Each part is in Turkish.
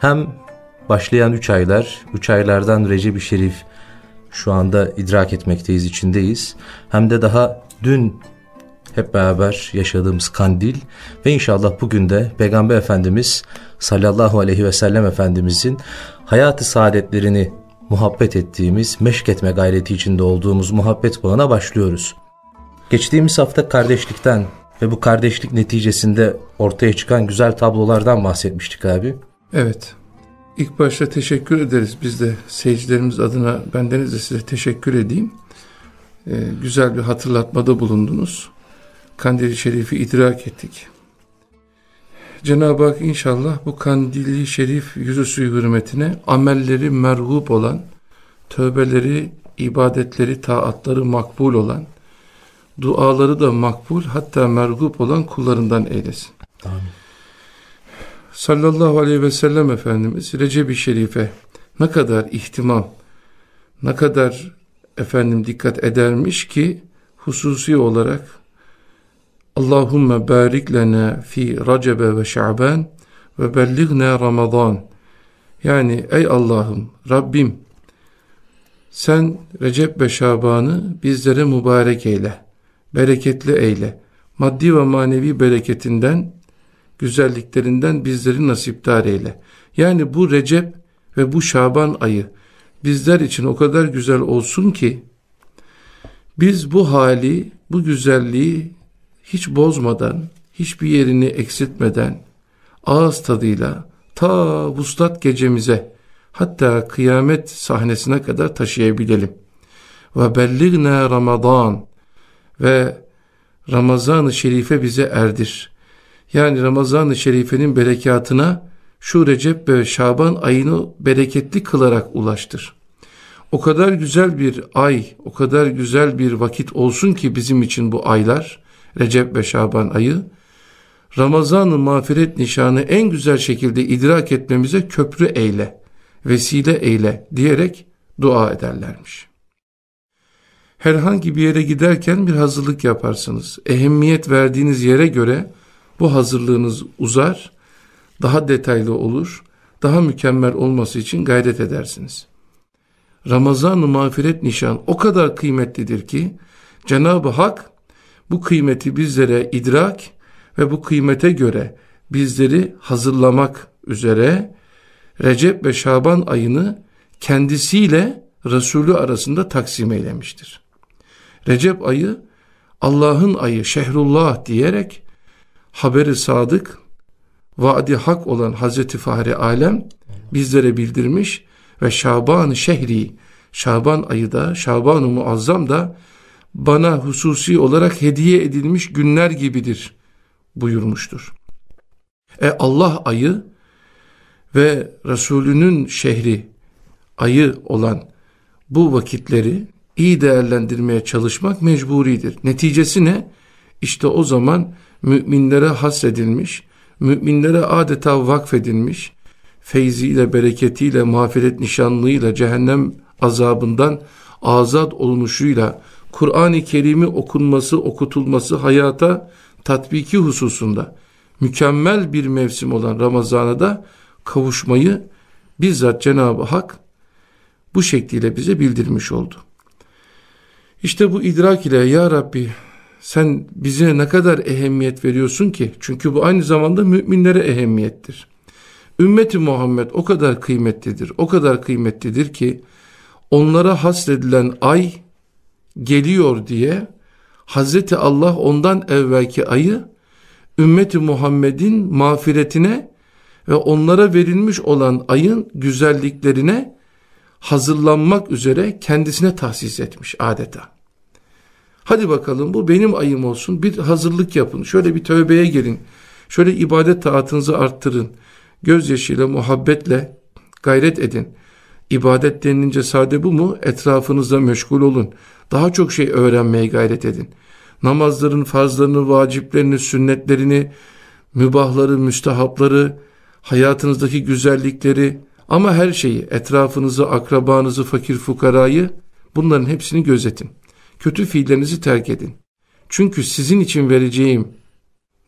hem başlayan üç aylar, üç aylardan Recep-i Şerif şu anda idrak etmekteyiz, içindeyiz. Hem de daha dün hep beraber yaşadığımız kandil ve inşallah bugün de Peygamber Efendimiz sallallahu aleyhi ve sellem Efendimizin hayatı saadetlerini muhabbet ettiğimiz, meşk etme gayreti içinde olduğumuz muhabbet bağına başlıyoruz. Geçtiğimiz hafta kardeşlikten ve bu kardeşlik neticesinde ortaya çıkan güzel tablolardan bahsetmiştik abi. Evet. İlk başta teşekkür ederiz. Biz de seyircilerimiz adına bendeniz de size teşekkür edeyim. Ee, güzel bir hatırlatmada bulundunuz. Kandil-i Şerif'i idrak ettik. Cenab-ı Hak inşallah bu Kandil-i Şerif yüzüsü hürmetine amelleri merhub olan, tövbeleri, ibadetleri, taatları makbul olan, duaları da makbul hatta merhub olan kullarından eylesin. Amin. Sallallahu aleyhi ve sellem Efendimiz Recep-i Şerif'e ne kadar ihtimam, ne kadar efendim dikkat edermiş ki hususi olarak Allahümme barik lena fi Recebe ve Şaban ve bellighna Ramazan. Yani ey Allah'ım, Rabbim sen Recep ve Şaban'ı bizlere mübarek eyle, bereketli eyle. Maddi ve manevi bereketinden, güzelliklerinden bizleri nasiptar eyle. Yani bu Recep ve bu Şaban ayı bizler için o kadar güzel olsun ki biz bu hali, bu güzelliği hiç bozmadan, hiçbir yerini eksiltmeden, ağız tadıyla ta vuslat gecemize, hatta kıyamet sahnesine kadar taşıyabilelim. Ve belligna Ramazan ve Ramazan-ı Şerife bize erdir. Yani Ramazan-ı Şerife'nin berekatına şu Recep ve Şaban ayını bereketli kılarak ulaştır. O kadar güzel bir ay, o kadar güzel bir vakit olsun ki bizim için bu aylar, Recep ve Şaban ayı, Ramazan-ı mağfiret nişanı en güzel şekilde idrak etmemize köprü eyle, vesile eyle diyerek dua ederlermiş. Herhangi bir yere giderken bir hazırlık yaparsınız. Ehemmiyet verdiğiniz yere göre bu hazırlığınız uzar, daha detaylı olur, daha mükemmel olması için gayret edersiniz. Ramazan-ı mağfiret nişan o kadar kıymetlidir ki Cenab-ı Hak bu kıymeti bizlere idrak ve bu kıymete göre bizleri hazırlamak üzere Recep ve Şaban ayını kendisiyle Resulü arasında taksim eylemiştir. Recep ayı Allah'ın ayı şehrullah diyerek haberi sadık, vaadi hak olan Hazreti Fahri Alem bizlere bildirmiş ve Şaban-ı şehri, Şaban ayı da, Şaban-ı muazzam da bana hususi olarak hediye edilmiş günler gibidir buyurmuştur. E Allah ayı ve Resulünün şehri ayı olan bu vakitleri iyi değerlendirmeye çalışmak mecburidir. Neticesi ne? İşte o zaman müminlere hasredilmiş, müminlere adeta vakfedilmiş, feyziyle, bereketiyle, mağfiret nişanlığıyla, cehennem azabından azat olunuşuyla, Kur'an-ı Kerim'i okunması, okutulması hayata tatbiki hususunda mükemmel bir mevsim olan Ramazan'a da kavuşmayı bizzat Cenab-ı Hak bu şekliyle bize bildirmiş oldu. İşte bu idrak ile ya Rabbi sen bize ne kadar ehemmiyet veriyorsun ki? Çünkü bu aynı zamanda müminlere ehemmiyettir. Ümmeti Muhammed o kadar kıymetlidir, o kadar kıymetlidir ki onlara hasredilen ay geliyor diye Hazreti Allah ondan evvelki ayı ümmeti Muhammed'in mağfiretine ve onlara verilmiş olan ayın güzelliklerine hazırlanmak üzere kendisine tahsis etmiş adeta. Hadi bakalım bu benim ayım olsun bir hazırlık yapın şöyle bir tövbeye girin şöyle ibadet taatınızı arttırın gözyaşıyla muhabbetle gayret edin. İbadet denilince sade bu mu? Etrafınızda meşgul olun. Daha çok şey öğrenmeye gayret edin. Namazların farzlarını, vaciplerini, sünnetlerini, mübahları, müstehapları, hayatınızdaki güzellikleri ama her şeyi, etrafınızı, akrabanızı, fakir fukarayı bunların hepsini gözetin. Kötü fiillerinizi terk edin. Çünkü sizin için vereceğim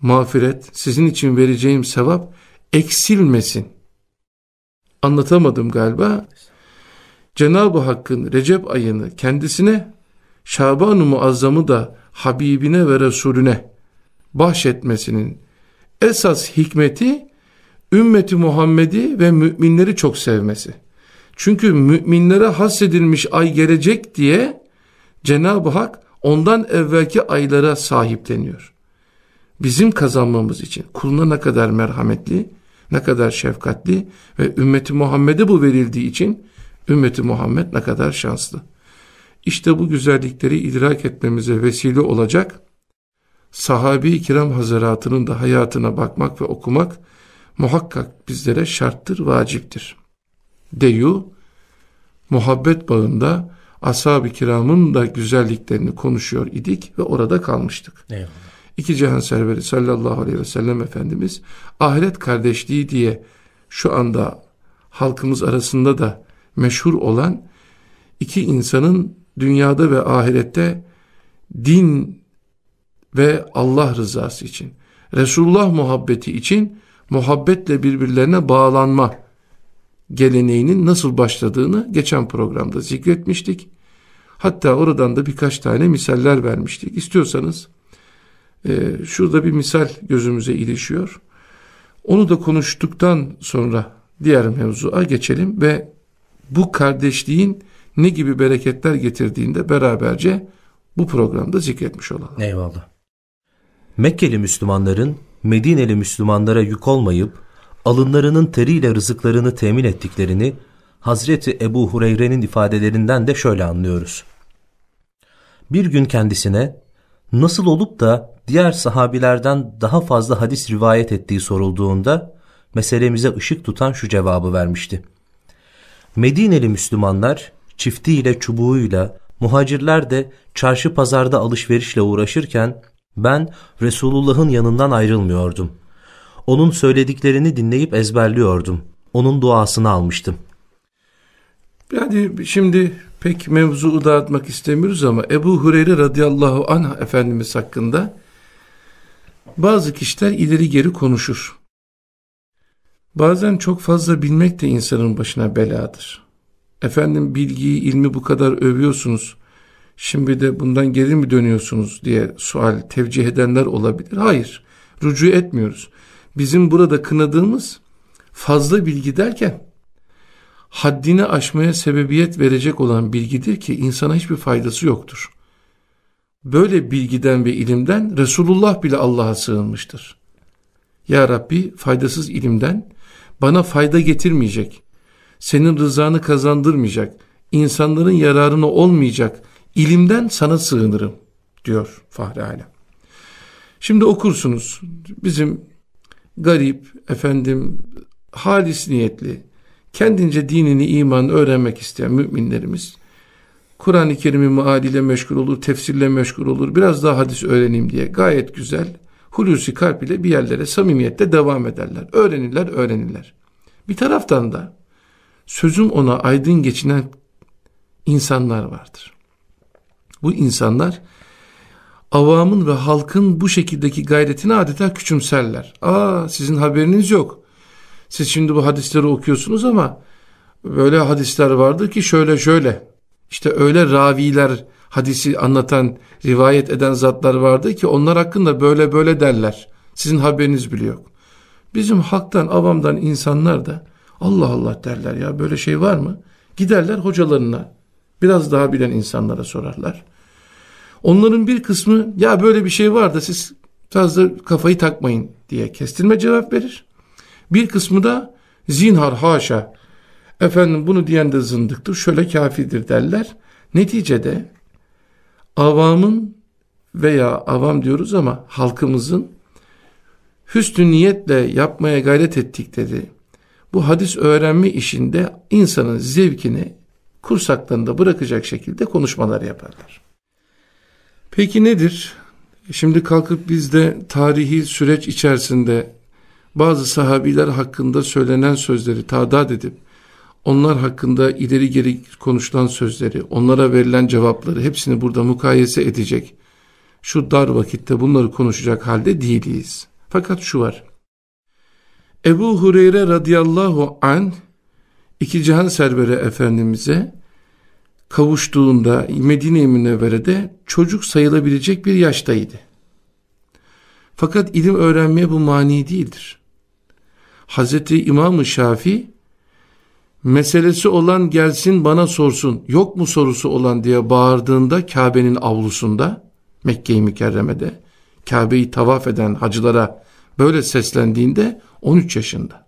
mağfiret, sizin için vereceğim sevap eksilmesin. anlatamadım galiba. Cenab-ı Hakk'ın Recep ayını kendisine Şaban-ı Muazzam'ı da Habibine ve Resulüne bahşetmesinin esas hikmeti ümmeti Muhammed'i ve müminleri çok sevmesi. Çünkü müminlere hassedilmiş ay gelecek diye Cenab-ı Hak ondan evvelki aylara sahipleniyor. Bizim kazanmamız için kuluna ne kadar merhametli, ne kadar şefkatli ve ümmeti Muhammed'e bu verildiği için ümmeti Muhammed ne kadar şanslı. İşte bu güzellikleri idrak etmemize vesile olacak sahabi kiram hazaratının da hayatına bakmak ve okumak muhakkak bizlere şarttır, vaciptir. Deyu, muhabbet bağında ashab-ı kiramın da güzelliklerini konuşuyor idik ve orada kalmıştık. Eyvallah. İki cihan serveri sallallahu aleyhi ve sellem Efendimiz ahiret kardeşliği diye şu anda halkımız arasında da meşhur olan iki insanın dünyada ve ahirette din ve Allah rızası için, Resulullah muhabbeti için muhabbetle birbirlerine bağlanma geleneğinin nasıl başladığını geçen programda zikretmiştik. Hatta oradan da birkaç tane misaller vermiştik. İstiyorsanız e, şurada bir misal gözümüze ilişiyor. Onu da konuştuktan sonra diğer mevzuya geçelim ve bu kardeşliğin ne gibi bereketler getirdiğinde beraberce bu programda zikretmiş olalım. Eyvallah. Mekkeli Müslümanların Medineli Müslümanlara yük olmayıp alınlarının teriyle rızıklarını temin ettiklerini Hazreti Ebu Hureyre'nin ifadelerinden de şöyle anlıyoruz. Bir gün kendisine nasıl olup da diğer sahabilerden daha fazla hadis rivayet ettiği sorulduğunda meselemize ışık tutan şu cevabı vermişti. Medineli Müslümanlar çiftiyle çubuğuyla, muhacirler de çarşı pazarda alışverişle uğraşırken ben Resulullah'ın yanından ayrılmıyordum. Onun söylediklerini dinleyip ezberliyordum. Onun duasını almıştım. Yani şimdi pek mevzuu dağıtmak istemiyoruz ama Ebu Hureyre radıyallahu anh Efendimiz hakkında bazı kişiler ileri geri konuşur. Bazen çok fazla bilmek de insanın başına beladır. Efendim bilgiyi, ilmi bu kadar övüyorsunuz şimdi de bundan geri mi dönüyorsunuz diye sual tevcih edenler olabilir. Hayır, rücu etmiyoruz. Bizim burada kınadığımız fazla bilgi derken haddini aşmaya sebebiyet verecek olan bilgidir ki insana hiçbir faydası yoktur. Böyle bilgiden ve ilimden Resulullah bile Allah'a sığınmıştır. Ya Rabbi faydasız ilimden bana fayda getirmeyecek, senin rızanı kazandırmayacak, insanların yararına olmayacak ilimden sana sığınırım diyor Fahri Alem. Şimdi okursunuz bizim garip efendim halis niyetli kendince dinini imanı öğrenmek isteyen müminlerimiz Kur'an-ı Kerim'in mealiyle meşgul olur, tefsirle meşgul olur, biraz daha hadis öğreneyim diye gayet güzel, hulusi kalp ile bir yerlere samimiyette devam ederler. Öğrenirler, öğrenirler. Bir taraftan da sözüm ona aydın geçinen insanlar vardır. Bu insanlar avamın ve halkın bu şekildeki gayretini adeta küçümserler. Aa sizin haberiniz yok. Siz şimdi bu hadisleri okuyorsunuz ama böyle hadisler vardır ki şöyle şöyle. İşte öyle raviler hadisi anlatan, rivayet eden zatlar vardı ki onlar hakkında böyle böyle derler. Sizin haberiniz bile yok. Bizim halktan, avamdan insanlar da Allah Allah derler ya böyle şey var mı? Giderler hocalarına, biraz daha bilen insanlara sorarlar. Onların bir kısmı ya böyle bir şey var da siz fazla kafayı takmayın diye kestirme cevap verir. Bir kısmı da zinhar haşa efendim bunu diyen de zındıktır şöyle kafidir derler. Neticede avamın veya avam diyoruz ama halkımızın hüsnü niyetle yapmaya gayret ettikleri bu hadis öğrenme işinde insanın zevkini kursaklarında bırakacak şekilde konuşmalar yaparlar. Peki nedir? Şimdi kalkıp biz de tarihi süreç içerisinde bazı sahabiler hakkında söylenen sözleri tadat edip onlar hakkında ileri geri konuşulan sözleri, onlara verilen cevapları hepsini burada mukayese edecek. Şu dar vakitte bunları konuşacak halde değiliz. Fakat şu var. Ebu Hureyre radıyallahu an iki cihan serveri efendimize kavuştuğunda Medine-i Münevvere'de çocuk sayılabilecek bir yaştaydı. Fakat ilim öğrenmeye bu mani değildir. Hazreti İmam-ı Şafi meselesi olan gelsin bana sorsun yok mu sorusu olan diye bağırdığında Kabe'nin avlusunda Mekke-i Mükerreme'de Kabe'yi tavaf eden hacılara böyle seslendiğinde 13 yaşında.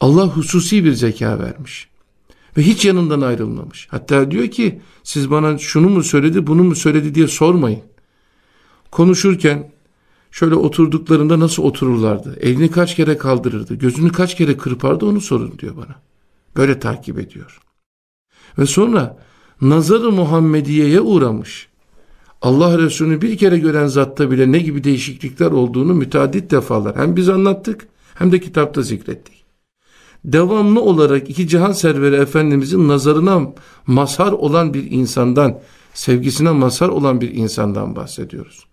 Allah hususi bir zeka vermiş. Ve hiç yanından ayrılmamış. Hatta diyor ki siz bana şunu mu söyledi bunu mu söyledi diye sormayın. Konuşurken şöyle oturduklarında nasıl otururlardı? Elini kaç kere kaldırırdı? Gözünü kaç kere kırpardı onu sorun diyor bana. Böyle takip ediyor. Ve sonra nazarı Muhammediye'ye uğramış. Allah Resulü'nü bir kere gören zatta bile ne gibi değişiklikler olduğunu müteaddit defalar hem biz anlattık hem de kitapta zikrettik. Devamlı olarak iki cihan serveri Efendimizin nazarına mazhar olan bir insandan, sevgisine mazhar olan bir insandan bahsediyoruz.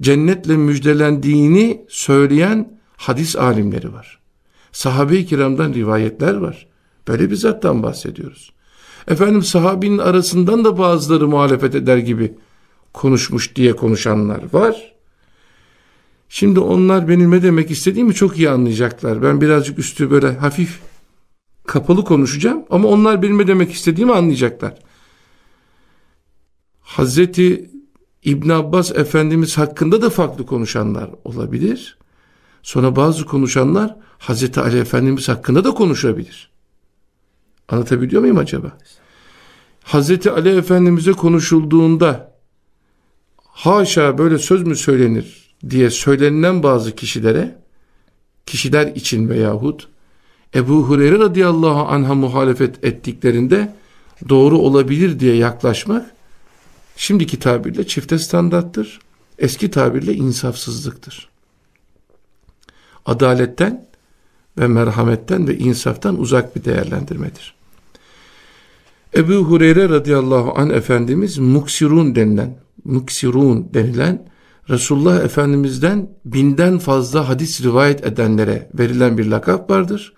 Cennetle müjdelendiğini söyleyen hadis alimleri var. Sahabe-i kiramdan rivayetler var. Böyle bir zattan bahsediyoruz. Efendim sahabinin arasından da bazıları muhalefet eder gibi konuşmuş diye konuşanlar var. Şimdi onlar benim ne demek istediğimi çok iyi anlayacaklar. Ben birazcık üstü böyle hafif kapalı konuşacağım ama onlar benim ne demek istediğimi anlayacaklar. Hazreti İbn Abbas Efendimiz hakkında da farklı konuşanlar olabilir. Sonra bazı konuşanlar Hazreti Ali Efendimiz hakkında da konuşabilir. Anlatabiliyor muyum acaba? Hazreti Ali Efendimiz'e konuşulduğunda haşa böyle söz mü söylenir diye söylenilen bazı kişilere kişiler için veyahut Ebu Hureyre radıyallahu anh'a muhalefet ettiklerinde doğru olabilir diye yaklaşmak şimdiki tabirle çifte standarttır. Eski tabirle insafsızlıktır. Adaletten ve merhametten ve insaftan uzak bir değerlendirmedir. Ebu Hureyre radıyallahu an Efendimiz muksirun denilen, muksirun denilen Resulullah Efendimiz'den binden fazla hadis rivayet edenlere verilen bir lakap vardır.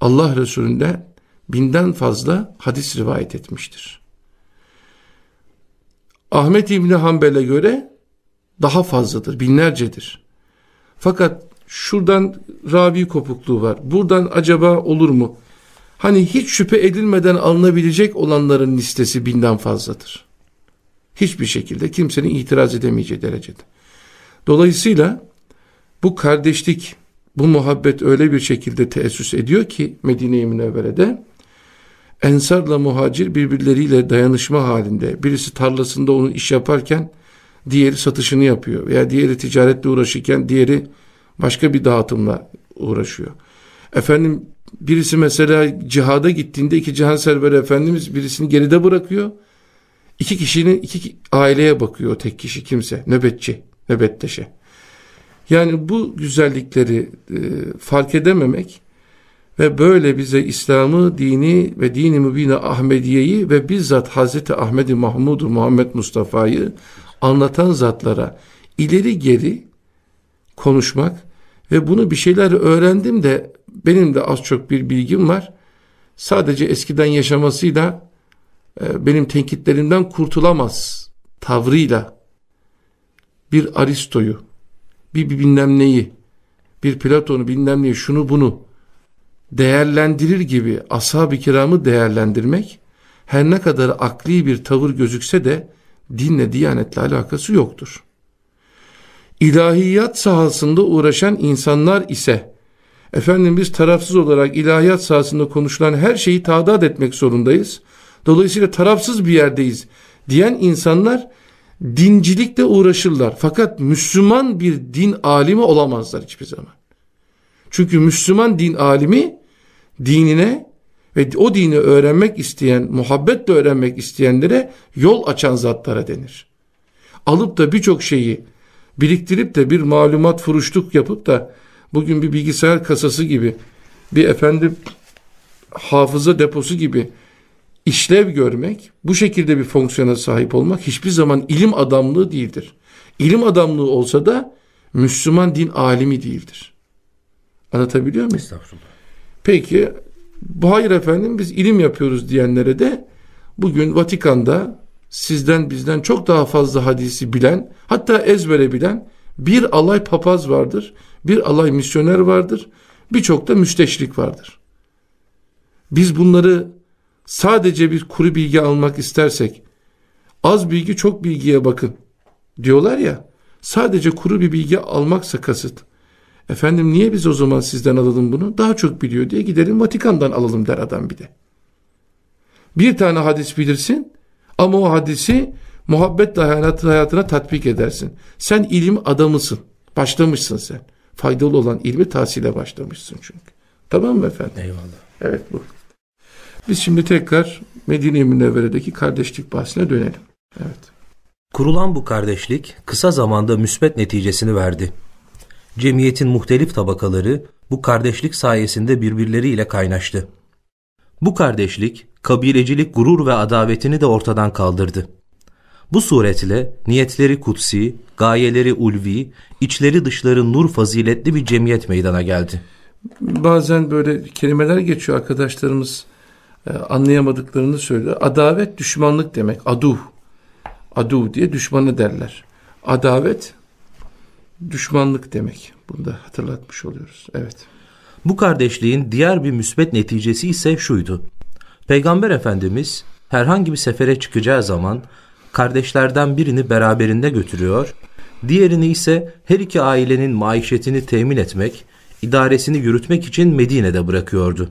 Allah Resulü'nden binden fazla hadis rivayet etmiştir. Ahmet İbni Hanbel'e göre daha fazladır, binlercedir. Fakat şuradan ravi kopukluğu var. Buradan acaba olur mu? Hani hiç şüphe edilmeden alınabilecek olanların listesi binden fazladır. Hiçbir şekilde kimsenin itiraz edemeyeceği derecede. Dolayısıyla bu kardeşlik, bu muhabbet öyle bir şekilde teessüs ediyor ki Medine-i Münevvere'de ensarla muhacir birbirleriyle dayanışma halinde. Birisi tarlasında onu iş yaparken diğeri satışını yapıyor veya diğeri ticaretle uğraşırken diğeri başka bir dağıtımla uğraşıyor. Efendim birisi mesela cihada gittiğinde iki cihan serveri efendimiz birisini geride bırakıyor. İki kişinin iki aileye bakıyor tek kişi kimse nöbetçi nöbetteşe. Yani bu güzellikleri e, fark edememek ve böyle bize İslam'ı, dini ve dini mübine Ahmediye'yi ve bizzat Hazreti Ahmedi Mahmud'u Muhammed Mustafa'yı anlatan zatlara ileri geri konuşmak ve bunu bir şeyler öğrendim de benim de az çok bir bilgim var. Sadece eskiden yaşamasıyla e, benim tenkitlerimden kurtulamaz tavrıyla bir Aristo'yu bir, bir bilmem neyi, bir Platon'u bilmem neyi, şunu bunu değerlendirir gibi ashab-ı kiramı değerlendirmek, her ne kadar akli bir tavır gözükse de dinle, diyanetle alakası yoktur. İlahiyat sahasında uğraşan insanlar ise, efendim biz tarafsız olarak ilahiyat sahasında konuşulan her şeyi tadat etmek zorundayız. Dolayısıyla tarafsız bir yerdeyiz diyen insanlar, dincilikle uğraşırlar. Fakat Müslüman bir din alimi olamazlar hiçbir zaman. Çünkü Müslüman din alimi dinine ve o dini öğrenmek isteyen, muhabbetle öğrenmek isteyenlere yol açan zatlara denir. Alıp da birçok şeyi biriktirip de bir malumat furuşluk yapıp da bugün bir bilgisayar kasası gibi bir efendim hafıza deposu gibi işlev görmek, bu şekilde bir fonksiyona sahip olmak hiçbir zaman ilim adamlığı değildir. İlim adamlığı olsa da Müslüman din alimi değildir. Anlatabiliyor muyum? Estağfurullah. Peki Bu hayır efendim biz ilim yapıyoruz diyenlere de bugün Vatikan'da sizden bizden çok daha fazla hadisi bilen hatta ezbere bilen bir alay papaz vardır, bir alay misyoner vardır, birçok da müsteşrik vardır. Biz bunları sadece bir kuru bilgi almak istersek az bilgi çok bilgiye bakın diyorlar ya sadece kuru bir bilgi almaksa kasıt. Efendim niye biz o zaman sizden alalım bunu? Daha çok biliyor diye gidelim Vatikan'dan alalım der adam bir de. Bir tane hadis bilirsin ama o hadisi muhabbetle hayatına, hayatına tatbik edersin. Sen ilim adamısın. Başlamışsın sen. Faydalı olan ilmi tahsile başlamışsın çünkü. Tamam mı efendim? Eyvallah. Evet bu. Biz şimdi tekrar Medine-i Münevvere'deki kardeşlik bahsine dönelim. Evet. Kurulan bu kardeşlik kısa zamanda müsbet neticesini verdi. Cemiyetin muhtelif tabakaları bu kardeşlik sayesinde birbirleriyle kaynaştı. Bu kardeşlik kabilecilik gurur ve adavetini de ortadan kaldırdı. Bu suretle niyetleri kutsi, gayeleri ulvi, içleri dışları nur faziletli bir cemiyet meydana geldi. Bazen böyle kelimeler geçiyor arkadaşlarımız anlayamadıklarını söylüyor. Adavet düşmanlık demek. Adu. Adu diye düşmanı derler. Adavet düşmanlık demek. Bunu da hatırlatmış oluyoruz. Evet. Bu kardeşliğin diğer bir müsbet neticesi ise şuydu. Peygamber Efendimiz herhangi bir sefere çıkacağı zaman kardeşlerden birini beraberinde götürüyor, diğerini ise her iki ailenin maişetini temin etmek, idaresini yürütmek için Medine'de bırakıyordu.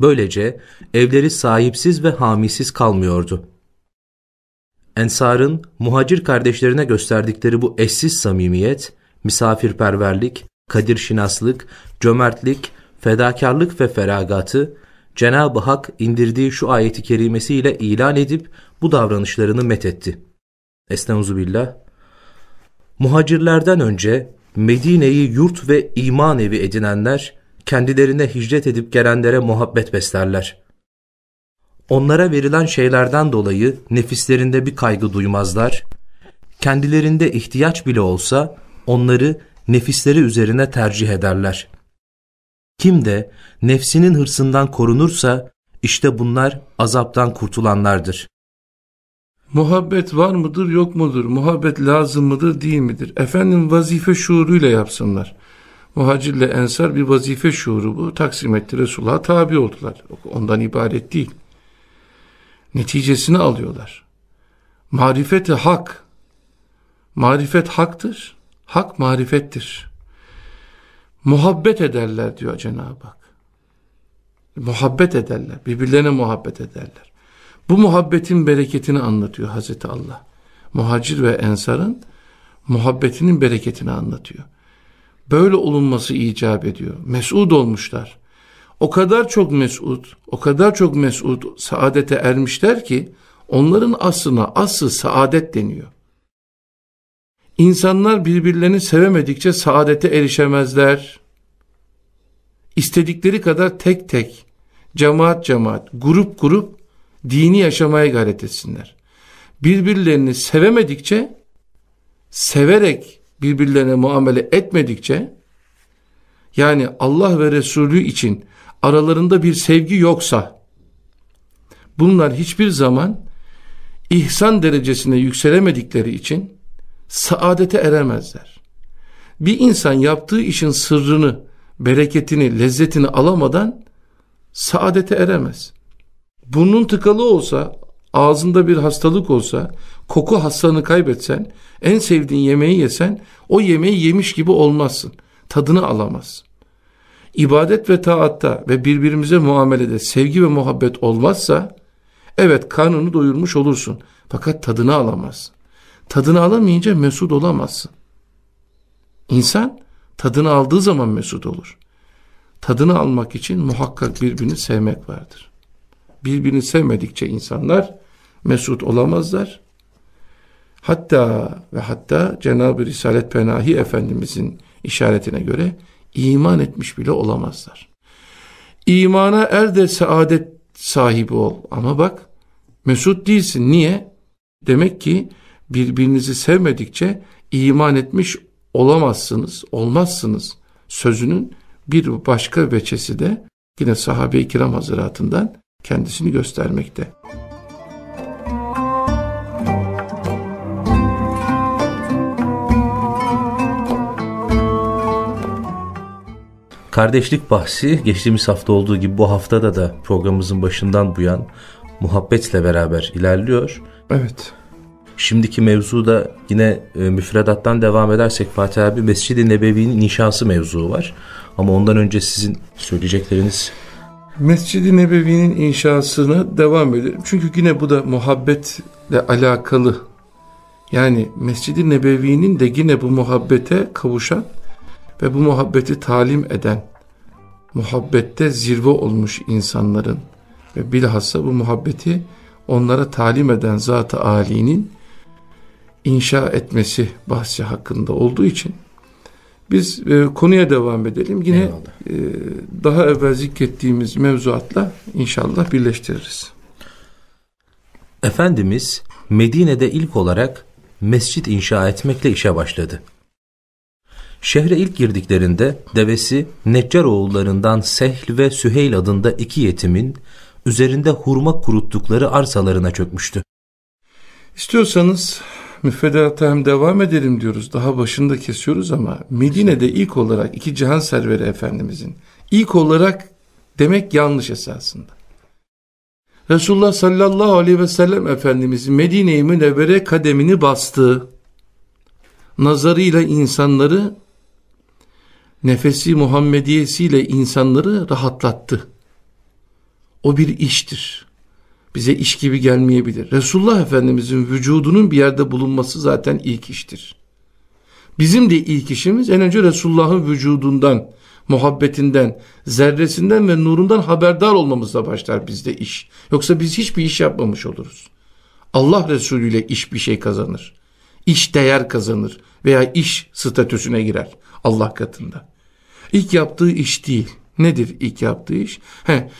Böylece evleri sahipsiz ve hamisiz kalmıyordu. Ensar'ın muhacir kardeşlerine gösterdikleri bu eşsiz samimiyet, misafirperverlik, kadirşinaslık, cömertlik, fedakarlık ve feragatı Cenab-ı Hak indirdiği şu ayeti kerimesiyle ilan edip bu davranışlarını methetti. Estağfirullah. Muhacirlerden önce Medine'yi yurt ve iman evi edinenler kendilerine hicret edip gelenlere muhabbet beslerler. Onlara verilen şeylerden dolayı nefislerinde bir kaygı duymazlar. Kendilerinde ihtiyaç bile olsa onları nefisleri üzerine tercih ederler. Kim de nefsinin hırsından korunursa işte bunlar azaptan kurtulanlardır. Muhabbet var mıdır yok mudur? Muhabbet lazım mıdır değil midir? Efendim vazife şuuruyla yapsınlar. Muhacirle ensar bir vazife şuuru bu. Taksim etti Resulullah'a tabi oldular. Ondan ibaret değil. Neticesini alıyorlar. Marifeti hak. Marifet haktır. Hak marifettir. Muhabbet ederler diyor Cenab-ı Hak. Muhabbet ederler. Birbirlerine muhabbet ederler. Bu muhabbetin bereketini anlatıyor Hazreti Allah. Muhacir ve ensarın muhabbetinin bereketini anlatıyor. Böyle olunması icap ediyor. Mesud olmuşlar. O kadar çok mesud, o kadar çok mesud saadete ermişler ki onların aslına aslı saadet deniyor. İnsanlar birbirlerini sevemedikçe saadete erişemezler. İstedikleri kadar tek tek, cemaat cemaat, grup grup dini yaşamaya gayret etsinler. Birbirlerini sevemedikçe, severek birbirlerine muamele etmedikçe, yani Allah ve Resulü için aralarında bir sevgi yoksa, bunlar hiçbir zaman ihsan derecesine yükselemedikleri için saadete eremezler. Bir insan yaptığı işin sırrını, bereketini, lezzetini alamadan saadete eremez. Burnun tıkalı olsa, ağzında bir hastalık olsa, koku hastalığını kaybetsen, en sevdiğin yemeği yesen, o yemeği yemiş gibi olmazsın. Tadını alamazsın. İbadet ve taatta ve birbirimize muamelede sevgi ve muhabbet olmazsa, evet karnını doyurmuş olursun. Fakat tadını alamazsın. Tadını alamayınca mesut olamazsın. İnsan tadını aldığı zaman mesut olur. Tadını almak için muhakkak birbirini sevmek vardır. Birbirini sevmedikçe insanlar mesut olamazlar. Hatta ve hatta Cenab-ı Risalet Penahi Efendimizin işaretine göre iman etmiş bile olamazlar. İmana er de saadet sahibi ol. Ama bak mesut değilsin. Niye? Demek ki birbirinizi sevmedikçe iman etmiş olamazsınız, olmazsınız sözünün bir başka veçesi de yine sahabe-i kiram hazıratından kendisini göstermekte. Kardeşlik bahsi geçtiğimiz hafta olduğu gibi bu haftada da programımızın başından bu yan muhabbetle beraber ilerliyor. Evet. Şimdiki mevzu da yine e, müfredattan devam edersek Fatih abi Mescid-i Nebevi'nin inşası mevzu var. Ama ondan önce sizin söyleyecekleriniz... Mescid-i Nebevi'nin inşasına devam edelim. Çünkü yine bu da muhabbetle alakalı. Yani Mescid-i Nebevi'nin de yine bu muhabbete kavuşan ve bu muhabbeti talim eden, muhabbette zirve olmuş insanların ve bilhassa bu muhabbeti onlara talim eden Zat-ı Ali'nin inşa etmesi bahsi hakkında olduğu için biz e, konuya devam edelim. Yine e, daha evvel zikrettiğimiz mevzuatla inşallah birleştiririz. Efendimiz Medine'de ilk olarak mescit inşa etmekle işe başladı. Şehre ilk girdiklerinde devesi Neccar oğullarından Sehl ve Süheyl adında iki yetimin üzerinde hurma kuruttukları arsalarına çökmüştü. İstiyorsanız müfredata hem devam edelim diyoruz. Daha başında kesiyoruz ama Medine'de ilk olarak iki cihan serveri Efendimizin ilk olarak demek yanlış esasında. Resulullah sallallahu aleyhi ve sellem Efendimiz Medine-i Münevvere kademini bastı. Nazarıyla insanları nefesi Muhammediyesiyle insanları rahatlattı. O bir iştir. Bize iş gibi gelmeyebilir. Resulullah Efendimizin vücudunun bir yerde bulunması zaten ilk iştir. Bizim de ilk işimiz en önce Resulullah'ın vücudundan, muhabbetinden, zerresinden ve nurundan haberdar olmamızla başlar bizde iş. Yoksa biz hiçbir iş yapmamış oluruz. Allah Resulü ile iş bir şey kazanır. İş değer kazanır veya iş statüsüne girer Allah katında. İlk yaptığı iş değil. Nedir ilk yaptığı iş? He,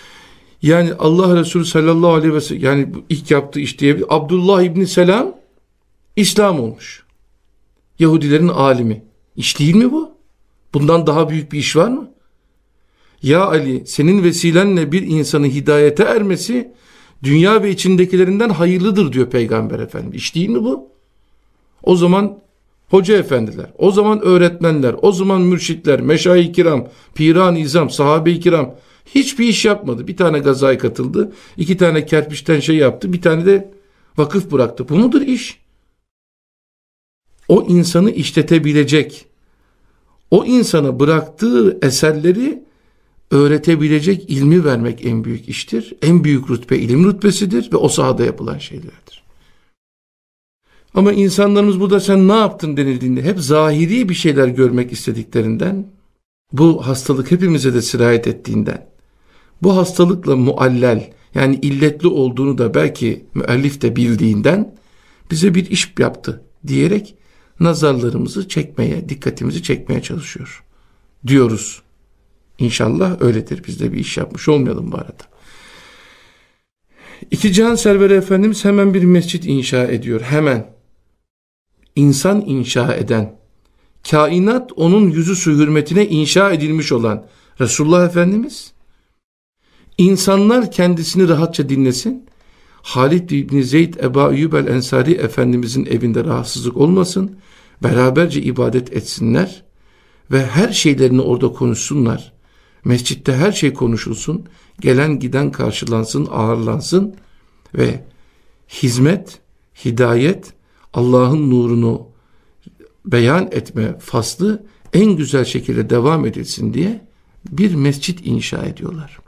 yani Allah Resulü sallallahu aleyhi ve sellem yani ilk yaptığı iş diyebilir. Abdullah İbni Selam İslam olmuş. Yahudilerin alimi. İş değil mi bu? Bundan daha büyük bir iş var mı? Ya Ali senin vesilenle bir insanı hidayete ermesi dünya ve içindekilerinden hayırlıdır diyor Peygamber Efendimiz. İş değil mi bu? O zaman hoca efendiler, o zaman öğretmenler, o zaman mürşitler, meşayi kiram, piran izam, sahabe-i kiram hiçbir iş yapmadı. Bir tane gazaya katıldı, iki tane kerpiçten şey yaptı, bir tane de vakıf bıraktı. Bu mudur iş? O insanı işletebilecek, o insana bıraktığı eserleri öğretebilecek ilmi vermek en büyük iştir. En büyük rütbe ilim rütbesidir ve o sahada yapılan şeylerdir. Ama insanlarımız burada sen ne yaptın denildiğinde hep zahiri bir şeyler görmek istediklerinden, bu hastalık hepimize de sirayet ettiğinden, bu hastalıkla muallel yani illetli olduğunu da belki müellif de bildiğinden bize bir iş yaptı diyerek nazarlarımızı çekmeye, dikkatimizi çekmeye çalışıyor. Diyoruz. İnşallah öyledir. Biz de bir iş yapmış olmayalım bu arada. İki Cihan Serveri Efendimiz hemen bir mescit inşa ediyor. Hemen insan inşa eden, kainat onun yüzü su hürmetine inşa edilmiş olan Resulullah Efendimiz, insanlar kendisini rahatça dinlesin, Halid İbni Zeyd Eba Eyyub el Ensari Efendimizin evinde rahatsızlık olmasın, beraberce ibadet etsinler ve her şeylerini orada konuşsunlar. Mescitte her şey konuşulsun, gelen giden karşılansın, ağırlansın ve hizmet, hidayet Allah'ın nurunu beyan etme faslı en güzel şekilde devam edilsin diye bir mescit inşa ediyorlar.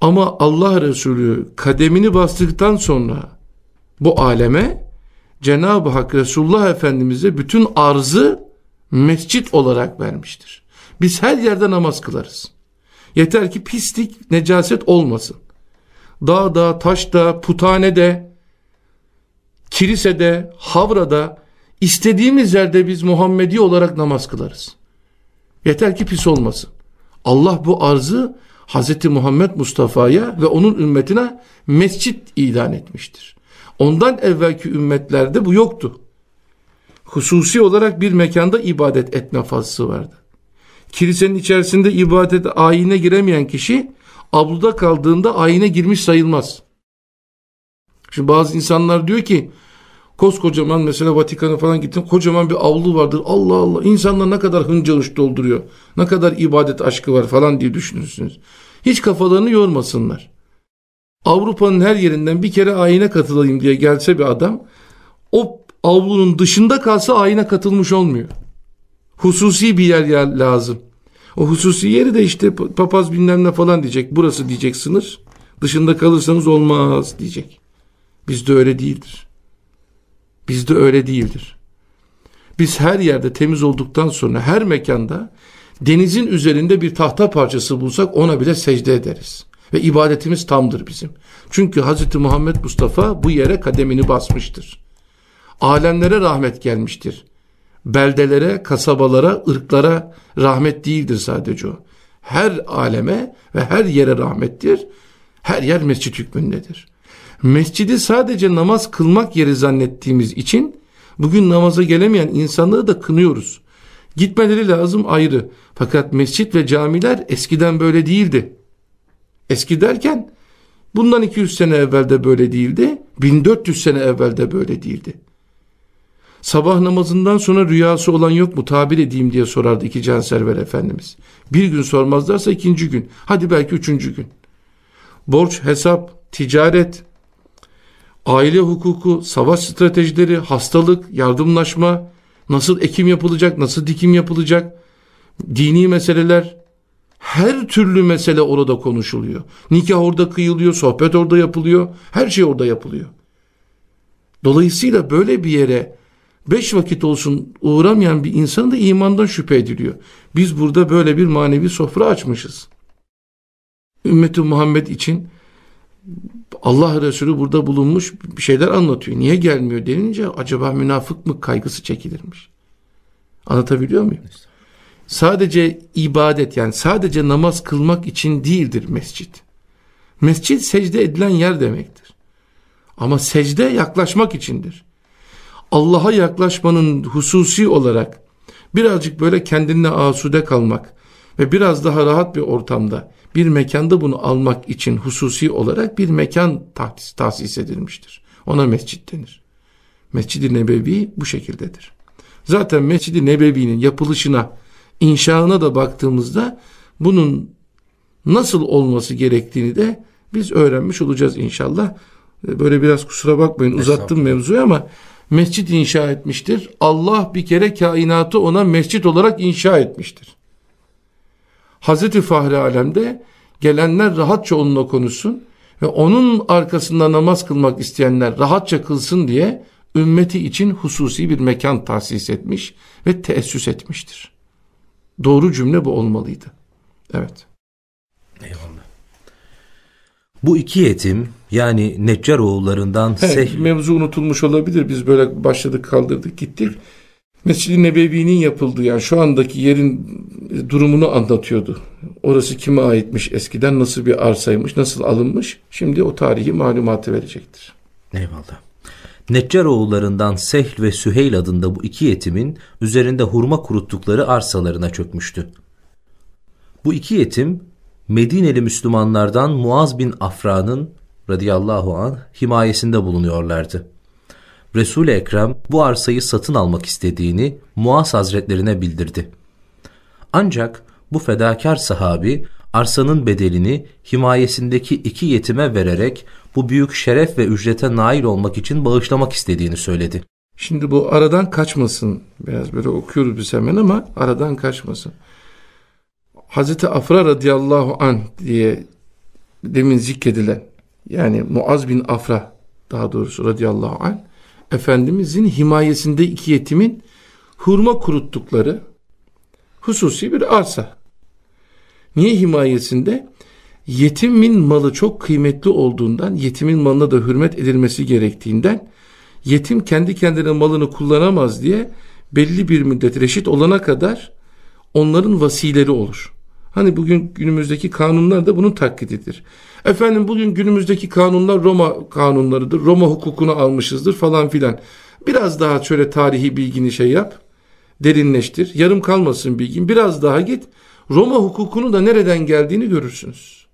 Ama Allah Resulü kademini bastıktan sonra bu aleme Cenab-ı Hak Resulullah Efendimiz'e bütün arzı mescit olarak vermiştir. Biz her yerde namaz kılarız. Yeter ki pislik, necaset olmasın. Dağda, taşta, putanede, kilisede, havrada, istediğimiz yerde biz Muhammedi olarak namaz kılarız. Yeter ki pis olmasın. Allah bu arzı Hz. Muhammed Mustafa'ya ve onun ümmetine mescit ilan etmiştir. Ondan evvelki ümmetlerde bu yoktu. Hususi olarak bir mekanda ibadet etme faslı vardı. Kilisenin içerisinde ibadet ayine giremeyen kişi avluda kaldığında ayine girmiş sayılmaz. Şimdi bazı insanlar diyor ki koskocaman mesela Vatikan'a falan gittim kocaman bir avlu vardır. Allah Allah insanlar ne kadar hınca dolduruyor. Ne kadar ibadet aşkı var falan diye düşünürsünüz. Hiç kafalarını yormasınlar. Avrupa'nın her yerinden bir kere ayine katılayım diye gelse bir adam o avlunun dışında kalsa ayine katılmış olmuyor. Hususi bir yer lazım. O hususi yeri de işte papaz bilmem ne falan diyecek. Burası diyecek sınır. Dışında kalırsanız olmaz diyecek. Bizde öyle değildir. Bizde öyle değildir. Biz her yerde temiz olduktan sonra her mekanda denizin üzerinde bir tahta parçası bulsak ona bile secde ederiz. Ve ibadetimiz tamdır bizim. Çünkü Hz. Muhammed Mustafa bu yere kademini basmıştır. Alemlere rahmet gelmiştir. Beldelere, kasabalara, ırklara rahmet değildir sadece o. Her aleme ve her yere rahmettir. Her yer mescit hükmündedir. Mescidi sadece namaz kılmak yeri zannettiğimiz için bugün namaza gelemeyen insanları da kınıyoruz. Gitmeleri lazım ayrı. Fakat mescit ve camiler eskiden böyle değildi. Eski derken bundan 200 sene evvel de böyle değildi. 1400 sene evvel de böyle değildi. Sabah namazından sonra rüyası olan yok mu tabir edeyim diye sorardı iki canserver efendimiz. Bir gün sormazlarsa ikinci gün. Hadi belki üçüncü gün. Borç, hesap, ticaret, aile hukuku, savaş stratejileri, hastalık, yardımlaşma, nasıl ekim yapılacak, nasıl dikim yapılacak, dini meseleler, her türlü mesele orada konuşuluyor. Nikah orada kıyılıyor, sohbet orada yapılıyor, her şey orada yapılıyor. Dolayısıyla böyle bir yere beş vakit olsun uğramayan bir insan da imandan şüphe ediliyor. Biz burada böyle bir manevi sofra açmışız. Ümmeti Muhammed için Allah Resulü burada bulunmuş bir şeyler anlatıyor. Niye gelmiyor denince acaba münafık mı kaygısı çekilirmiş. Anlatabiliyor muyum? Sadece ibadet yani sadece namaz kılmak için değildir mescit. Mescit secde edilen yer demektir. Ama secde yaklaşmak içindir. Allah'a yaklaşmanın hususi olarak birazcık böyle kendine asude kalmak ve biraz daha rahat bir ortamda bir mekanda bunu almak için hususi olarak bir mekan tahsis, tahsis edilmiştir. Ona mescit denir. Mescid-i Nebevi bu şekildedir. Zaten Mescid-i Nebevi'nin yapılışına, inşaına da baktığımızda bunun nasıl olması gerektiğini de biz öğrenmiş olacağız inşallah. Böyle biraz kusura bakmayın uzattım mevzuyu ama mescit inşa etmiştir. Allah bir kere kainatı ona mescit olarak inşa etmiştir. Hazreti Fahri Alem'de gelenler rahatça onunla konuşsun ve onun arkasında namaz kılmak isteyenler rahatça kılsın diye ümmeti için hususi bir mekan tahsis etmiş ve teessüs etmiştir. Doğru cümle bu olmalıydı. Evet. Eyvallah. Bu iki yetim yani Neccar oğullarından He, Seh... Mevzu unutulmuş olabilir. Biz böyle başladık kaldırdık gittik. Mescid-i Nebevi'nin yapıldığı yani şu andaki yerin durumunu anlatıyordu. Orası kime aitmiş eskiden nasıl bir arsaymış nasıl alınmış şimdi o tarihi malumatı verecektir. Eyvallah. Neccar oğullarından Sehl ve Süheyl adında bu iki yetimin üzerinde hurma kuruttukları arsalarına çökmüştü. Bu iki yetim Medineli Müslümanlardan Muaz bin Afra'nın radıyallahu an himayesinde bulunuyorlardı. Resul-i Ekrem bu arsayı satın almak istediğini Muaz Hazretlerine bildirdi. Ancak bu fedakar sahabi arsanın bedelini himayesindeki iki yetime vererek bu büyük şeref ve ücrete nail olmak için bağışlamak istediğini söyledi. Şimdi bu aradan kaçmasın. Biraz böyle okuyoruz biz hemen ama aradan kaçmasın. Hazreti Afra radıyallahu an diye demin zikredilen yani Muaz bin Afra daha doğrusu radıyallahu an Efendimizin himayesinde iki yetimin hurma kuruttukları hususi bir arsa. Niye himayesinde? Yetimin malı çok kıymetli olduğundan, yetimin malına da hürmet edilmesi gerektiğinden, yetim kendi kendine malını kullanamaz diye belli bir müddet reşit olana kadar onların vasileri olur. Hani bugün günümüzdeki kanunlar da bunun taklididir. Efendim bugün günümüzdeki kanunlar Roma kanunlarıdır. Roma hukukunu almışızdır falan filan. Biraz daha şöyle tarihi bilgini şey yap. Derinleştir. Yarım kalmasın bilgin. Biraz daha git. Roma hukukunu da nereden geldiğini görürsünüz.